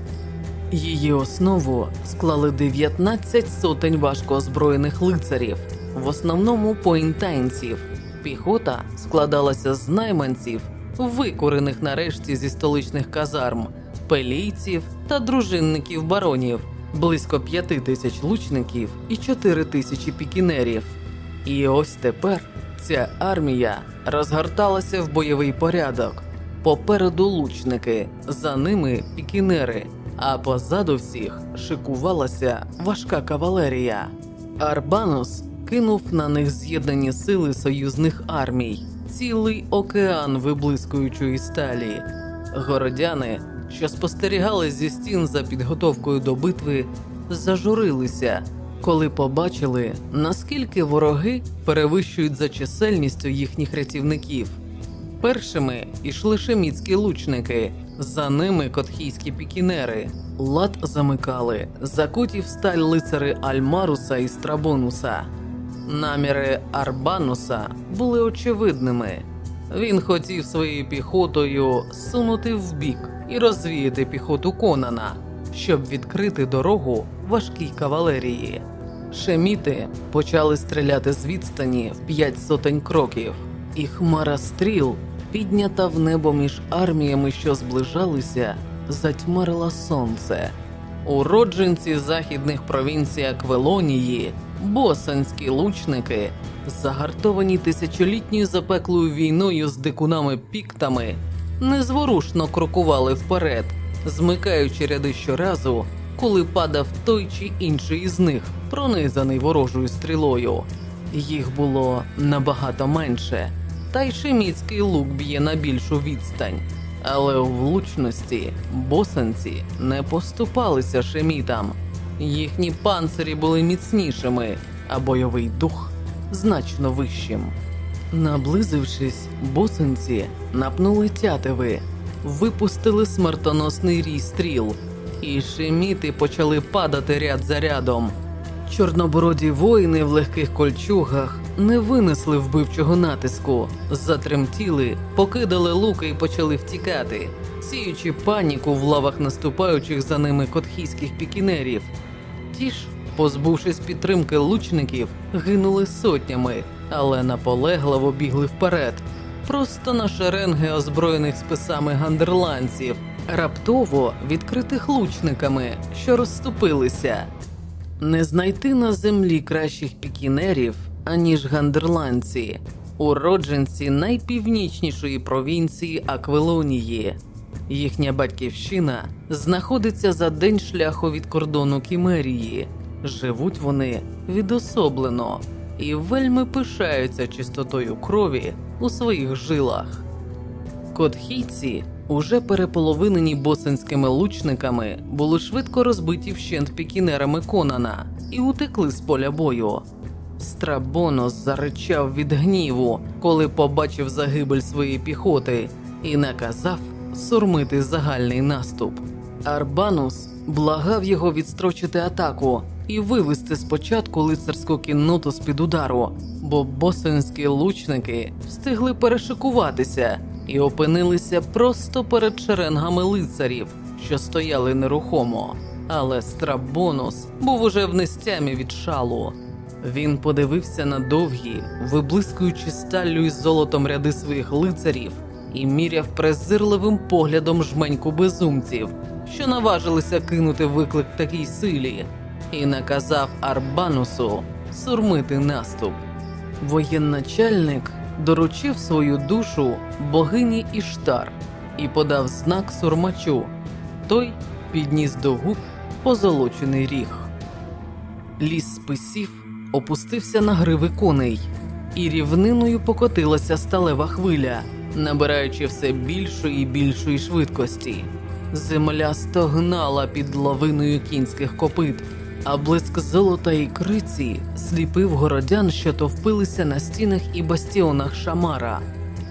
Її основу склали 19 сотень важкоозброєних лицарів, в основному поінтайнців. Піхота складалася з найманців, викурених нарешті зі столичних казарм, пелійців та дружинників баронів, близько 5 тисяч лучників і 4 тисячі пікінерів. І ось тепер ця армія розгорталася в бойовий порядок. Попереду лучники, за ними пікінери, а позаду всіх шикувалася важка кавалерія. Арбанус кинув на них з'єднані сили союзних армій, цілий океан виблискуючої сталі. Городяни, що спостерігали зі стін за підготовкою до битви, зажурилися, коли побачили, наскільки вороги перевищують за чисельністю їхніх рятівників. Першими йшли шеміцькі лучники, за ними котхійські пікінери. Лад замикали, закуті в сталь лицари Альмаруса і Страбонуса. Наміри Арбануса були очевидними. Він хотів своєю піхотою сунути вбік і розвіяти піхоту Конана, щоб відкрити дорогу важкій кавалерії. Шеміти почали стріляти з відстані в п'ять сотень кроків, і хмара стріл, піднята в небо між арміями, що зближалися, затьмарила сонце. Уродженці західних провінцій Аквелонії, босанські лучники, загартовані тисячолітньою запеклою війною з дикунами піктами, незворушно крокували вперед, змикаючи ряди щоразу, коли падав той чи інший із них, пронизаний ворожою стрілою. Їх було набагато менше, та й шеміцький лук б'є на більшу відстань. Але у влучності босанці не поступалися шемітам. Їхні панцирі були міцнішими, а бойовий дух значно вищим. Наблизившись, босанці напнули тятиви, випустили смертоносний рій стріл, і шеміти почали падати ряд за рядом. Чорнобороді воїни в легких кольчугах не винесли вбивчого натиску, затремтіли, покидали луки і почали втікати, сіючи паніку в лавах наступаючих за ними котхійських пікінерів. Ті ж, позбувшись підтримки лучників, гинули сотнями, але наполегливо бігли вперед, просто на шеренги озброєних списами гандерландців, раптово відкритих лучниками, що розступилися. Не знайти на землі кращих пікінерів, аніж гандерландці, уродженці найпівнічнішої провінції Аквелонії. Їхня батьківщина знаходиться за день шляху від кордону Кімерії. Живуть вони відособлено і вельми пишаються чистотою крові у своїх жилах. Котхійці, уже переполовинені босинськими лучниками, були швидко розбиті вщент пікінерами Конана і утекли з поля бою. Страбонос заричав від гніву, коли побачив загибель своєї піхоти, і наказав сурмити загальний наступ. Арбанус благав його відстрочити атаку і вивести спочатку лицарську кінноту з під удару, бо босинські лучники встигли перешикуватися і опинилися просто перед шеренгами лицарів, що стояли нерухомо. Але Страбонус був уже в нестямі від шалу. Він подивився на довгі, виблискуючи сталлю із золотом ряди своїх лицарів, і міряв презирливим поглядом жменьку безумців, що наважилися кинути виклик такій силі, і наказав Арбанусу сурмити наступ. Воєначальник доручив свою душу богині Іштар і подав знак сурмачу. Той підніс до губ позолочений ріг. Ліс списів опустився на гриви коней. і рівниною покотилася сталева хвиля, набираючи все більшої і більшої швидкості. Земля стогнала під лавиною кінських копит, а блиск золота і криці сліпив городян, що товпилися на стінах і бастіонах Шамара.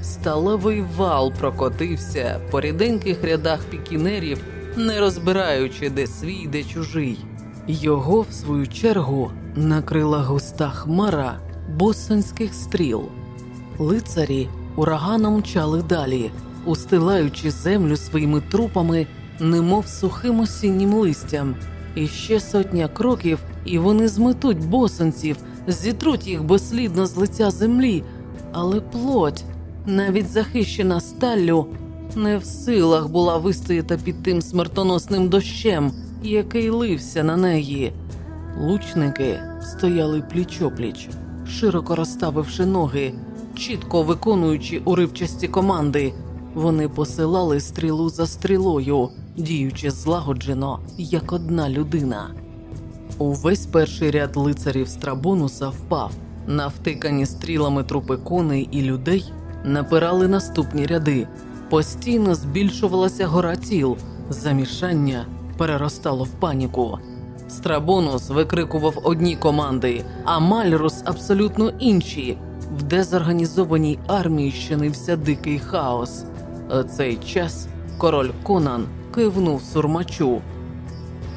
Сталевий вал прокотився по ріденьких рядах пікінерів, не розбираючи, де свій, де чужий. Його, в свою чергу, накрила густа хмара босонських стріл. Лицарі ураганом мчали далі, устилаючи землю своїми трупами, немов сухим осіннім листям. І ще сотня кроків, і вони зметуть босонців, зітруть їх безслідно з лиця землі, але плоть, навіть захищена сталлю, не в силах була вистояти під тим смертоносним дощем, який лився на неї. Лучники стояли пліч-опліч, широко розставивши ноги, чітко виконуючи уривчасті команди. Вони посилали стрілу за стрілою, діючи злагоджено, як одна людина. Увесь перший ряд лицарів Страбонуса впав. На втикані стрілами трупи коней і людей напирали наступні ряди. Постійно збільшувалася гора тіл, замішання переростало в паніку. Страбонус викрикував одні команди, а Мальрус абсолютно інші. В дезорганізованій армії щинився дикий хаос. Цей час король Конан кивнув сурмачу.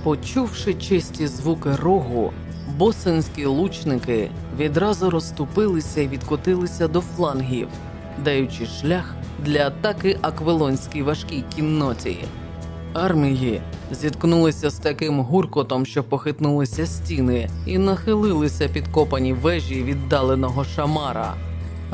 Почувши чисті звуки рогу, босинські лучники відразу розступилися і відкотилися до флангів, даючи шлях для атаки аквилонській важкій кінноті. Армії зіткнулися з таким гуркотом, що похитнулися стіни, і нахилилися підкопані вежі віддаленого шамара.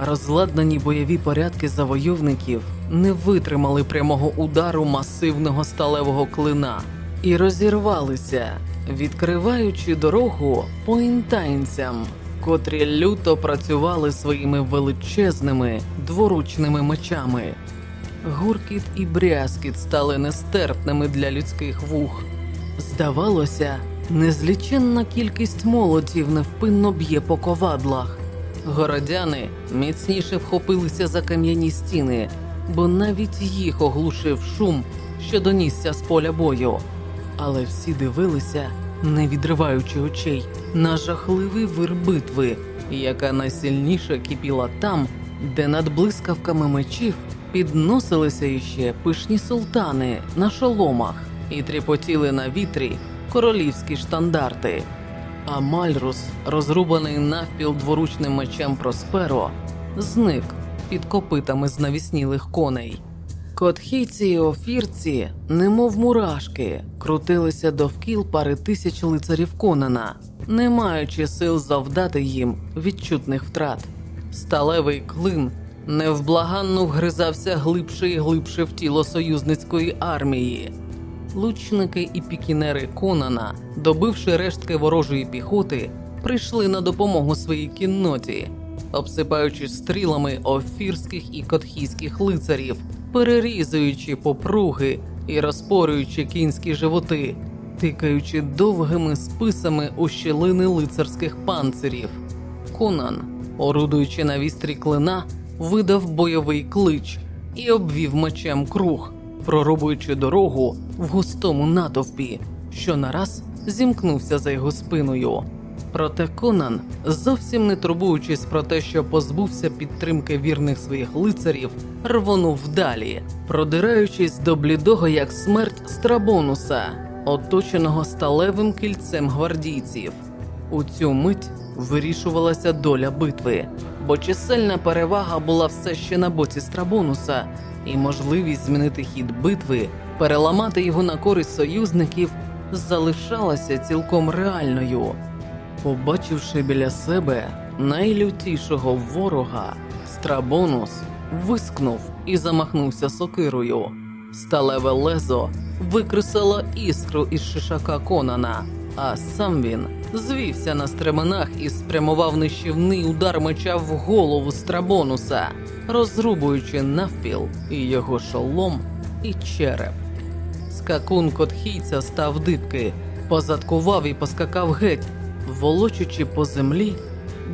Розладнані бойові порядки завойовників не витримали прямого удару масивного сталевого клина і розірвалися, відкриваючи дорогу поінтайнцям, котрі люто працювали своїми величезними дворучними мечами. Гуркіт і брязкіт стали нестерпними для людських вух. Здавалося, незліченна кількість молотів невпинно б'є по ковадлах. Городяни міцніше вхопилися за кам'яні стіни, бо навіть їх оглушив шум, що донісся з поля бою. Але всі дивилися, не відриваючи очей, на жахливий вир битви, яка найсильніше кипіла там, де над блискавками мечів підносилися іще пишні султани на шоломах і тріпотіли на вітрі королівські штандарти. А Мальрус, розрубаний навпіл дворучним мечем Просперо, зник під копитами з навіснілих коней. Котхійці і офірці, немов мурашки, крутилися довкіл пари тисяч лицарів Конана, не маючи сил завдати їм відчутних втрат. Сталевий клин невблаганно вгризався глибше і глибше в тіло союзницької армії. Лучники і пікінери Конана, добивши рештки ворожої піхоти, прийшли на допомогу своїй кінноті, обсипаючи стрілами офірських і котхійських лицарів, перерізуючи попруги і розпорюючи кінські животи, тикаючи довгими списами у щілини лицарських панцирів. Конан, орудуючи на вістрі клина, видав бойовий клич і обвів мечем круг, прорубуючи дорогу в густому натовпі, що нараз зімкнувся за його спиною. Проте Конан, зовсім не турбуючись про те, що позбувся підтримки вірних своїх лицарів, рвонув далі, продираючись до блідого як смерть страбонуса, оточеного сталевим кільцем гвардійців. У цю мить вирішувалася доля битви, бо чисельна перевага була все ще на боці страбонуса, і можливість змінити хід битви, переламати його на користь союзників, залишалася цілком реальною. Побачивши біля себе найлютішого ворога, Страбонус вискнув і замахнувся сокирою. Сталеве лезо викресало іскру із шишака Конана, а сам він звівся на стременах і спрямував нищівний удар меча в голову Страбонуса, розрубуючи навпіл і його шолом, і череп. Скакун котхійця став дибки, позадкував і поскакав геть, волочучи по землі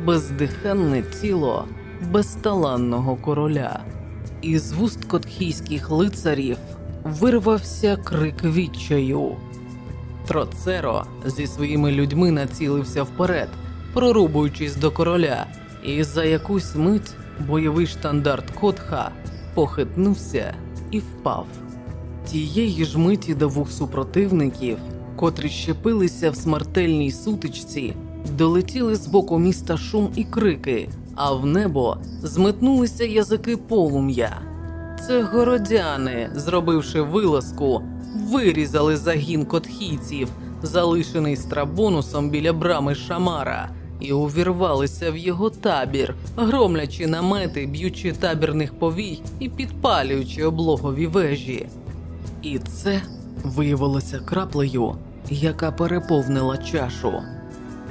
бездиханне тіло безталанного короля. Із вуст котхійських лицарів вирвався крик відчаю. Троцеро зі своїми людьми націлився вперед, прорубуючись до короля, і за якусь мить бойовий штандарт Котха похитнувся і впав. Тієї ж миті до двох супротивників, котрі щепилися в смертельній сутичці, долетіли з боку міста шум і крики, а в небо зметнулися язики полум'я. Це городяни, зробивши вилазку, вирізали загін котхійців, залишений страбонусом біля брами Шамара, і увірвалися в його табір, громлячи намети, б'ючи табірних повій і підпалюючи облогові вежі. І це виявилося краплею, яка переповнила чашу.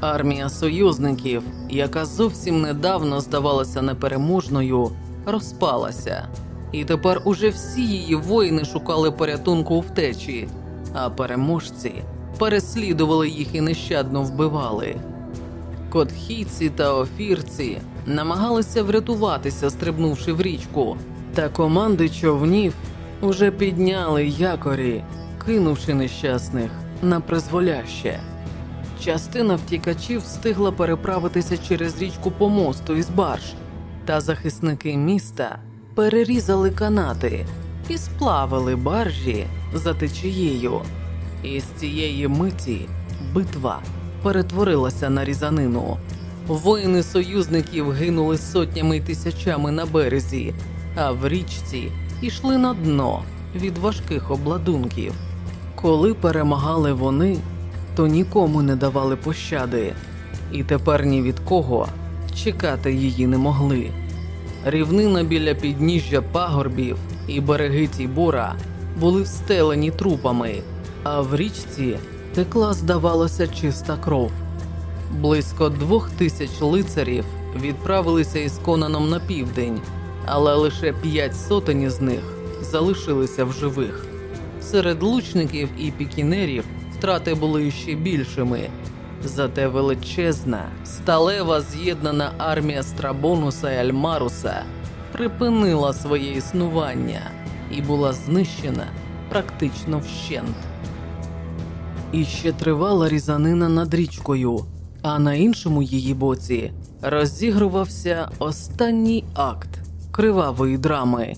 Армія союзників, яка зовсім недавно здавалася непереможною, розпалася, і тепер уже всі її воїни шукали порятунку у втечі, а переможці переслідували їх і нещадно вбивали. Котхійці та офірці намагалися врятуватися, стрибнувши в річку, та команди човнів уже підняли якорі, кинувши нещасних на призволяще. Частина втікачів встигла переправитися через річку по мосту із барж, та захисники міста перерізали канати і сплавили баржі за течією. І з цієї миті битва перетворилася на різанину. Воїни союзників гинули сотнями й тисячами на березі, а в річці йшли на дно від важких обладунків. Коли перемагали вони, то нікому не давали пощади, і тепер ні від кого чекати її не могли. Рівнина біля підніжжя пагорбів і береги Тібора були встелені трупами, а в річці текла, здавалося, чиста кров. Близько двох тисяч лицарів відправилися із Конаном на південь, але лише п'ять сотень із них залишилися в живих. Серед лучників і пікінерів втрати були ще більшими. Зате величезна, сталева з'єднана армія Страбонуса і Альмаруса припинила своє існування і була знищена практично вщент. І ще тривала різанина над річкою, а на іншому її боці розігрувався останній акт кривавої драми.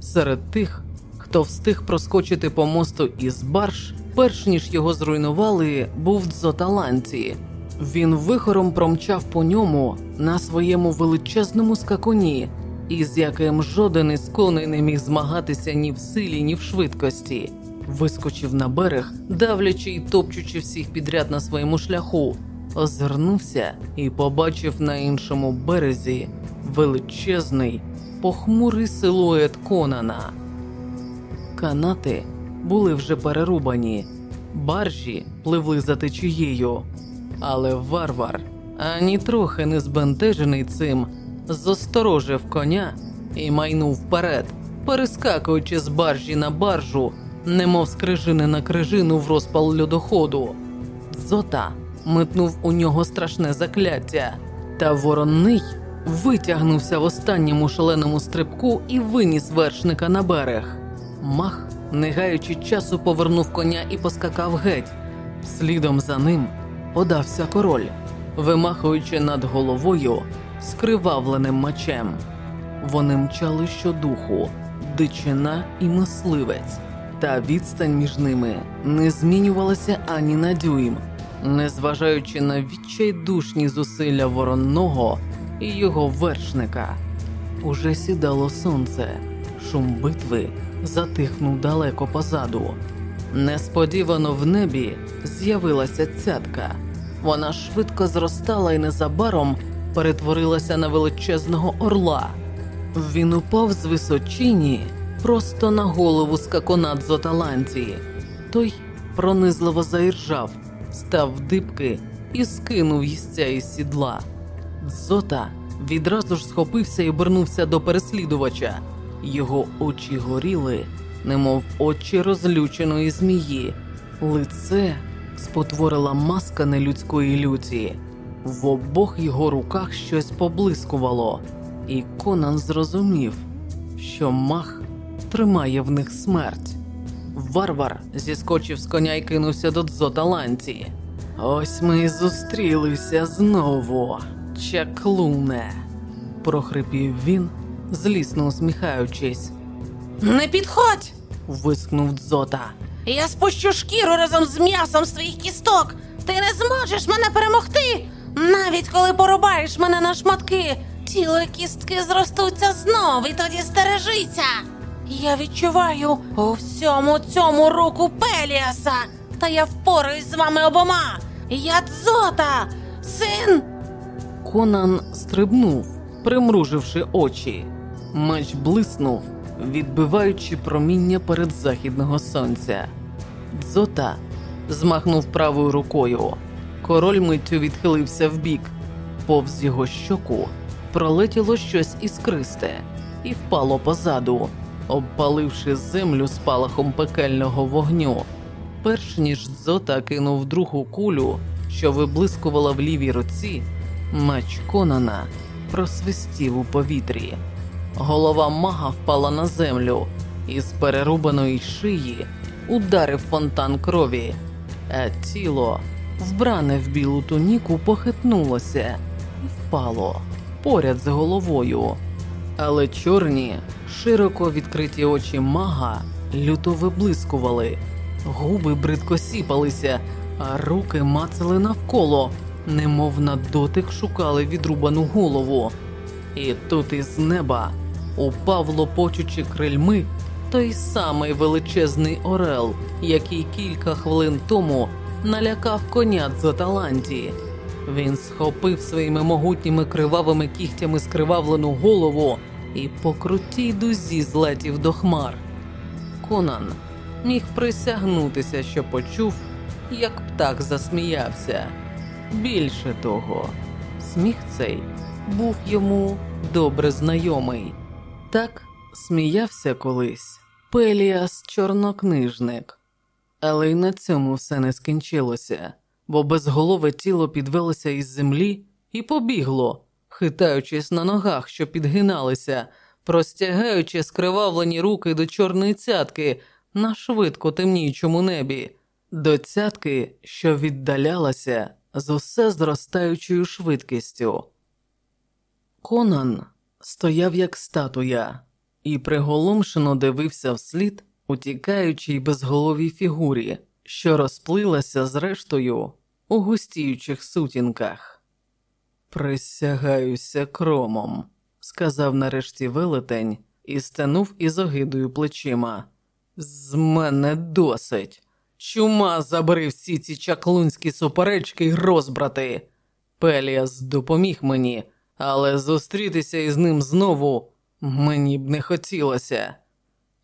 Серед тих, хто встиг проскочити по мосту із барж, перш ніж його зруйнували, був Дзоталанці. Він вихором промчав по ньому на своєму величезному скакуні, із яким жоден із коней не міг змагатися ні в силі, ні в швидкості. Вискочив на берег, давлячи й топчучи всіх підряд на своєму шляху, озирнувся і побачив на іншому березі величезний, похмурий силует Конана. Канати були вже перерубані, баржі пливли за течією, але варвар, ані трохи не збентежений цим, зосторожив коня і майнув вперед, перескакуючи з баржі на баржу, немов з крижини на крижину в розпал льодоходу. Зота метнув у нього страшне закляття, та воронний витягнувся в останньому шаленому стрибку і виніс вершника на берег. Мах, не гаючи часу, повернув коня і поскакав геть. Слідом за ним подався король, вимахуючи над головою скривавленим мечем. Вони мчали щодуху, дичина і мисливець, та відстань між ними не змінювалася ані на дюйм, незважаючи на відчайдушні зусилля воронного і його вершника. Уже сідало сонце, шум битви затихнув далеко позаду. Несподівано в небі з'явилася цятка. Вона швидко зростала і незабаром перетворилася на величезного орла. Він упав з височині просто на голову скакуна дзоталанці. Той пронизливо заіржав, став дибки і скинув їстця із сідла. Дзота відразу ж схопився і обернувся до переслідувача. Його очі горіли, немов очі розлюченої змії. Лице спотворила маска нелюдської люті. В обох його руках щось поблискувало, і Конан зрозумів, що мах тримає в них смерть. Варвар зіскочив з коня і кинувся до дзоталанці. Ось ми й зустрілися знову, чаклуне, прохрипів він, злісно усміхаючись. Не підходь! Вискнув дзота. Я спущу шкіру разом з м'ясом з твоїх кісток. Ти не зможеш мене перемогти. Навіть коли порубаєш мене на шматки, тіло і кістки зростуться знов і тоді стережися. Я відчуваю у всьому цьому руку Пеліаса, та я впораюсь з вами обома. Я дзота, син. Конан стрибнув, примруживши очі. Меч блиснув, відбиваючи проміння перед західного сонця. Дзота змахнув правою рукою. Король миттю відхилився вбік. Повз його щоку пролетіло щось іскристе і впало позаду, обпаливши землю спалахом пекельного вогню. Перш ніж Дзота кинув другу кулю, що виблискувала в лівій руці, меч Конана просвистів у повітрі. Голова мага впала на землю, і з перерубаної шиї ударив фонтан крові, а тіло, вбране в білу туніку, похитнулося і впало поряд з головою. Але чорні, широко відкриті очі мага люто виблискували, губи бридко сіпалися, а руки мацали навколо, немов на дотик шукали відрубану голову. І тут із неба упав лопочучи крильми той самий величезний орел, який кілька хвилин тому налякав коня Дзоталанті. Він схопив своїми могутніми кривавими кігтями скривавлену голову і по крутій дузі злетів до хмар. Конан міг присягнутися, що почув, як птах засміявся. Більше того, сміх цей був йому добре знайомий. Так сміявся колись Пеліас чорнокнижник. Але й на цьому все не скінчилося, бо безголове тіло підвелося із землі і побігло, хитаючись на ногах, що підгиналися, простягаючи скривавлені руки до чорної цятки на швидко темніючому небі, до цятки, що віддалялася з усе зростаючою швидкістю. Конан стояв як статуя і приголомшено дивився вслід утікаючій безголовій фігурі, що розплилася зрештою у густіючих сутінках. Присягаюся кромом, сказав нарешті велетень і стенув із огидою плечима. З мене досить. Чума забери всі ці чаклунські суперечки й розбрати. Пеліас допоміг мені, але зустрітися із ним знову мені б не хотілося.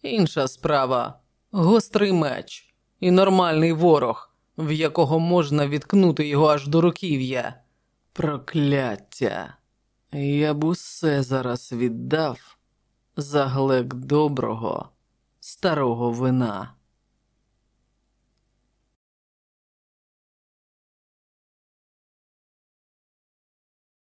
Інша справа гострий меч і нормальний ворог, в якого можна відкнути його аж до руків'я. Прокляття. Я б усе зараз віддав за глек доброго, старого вина.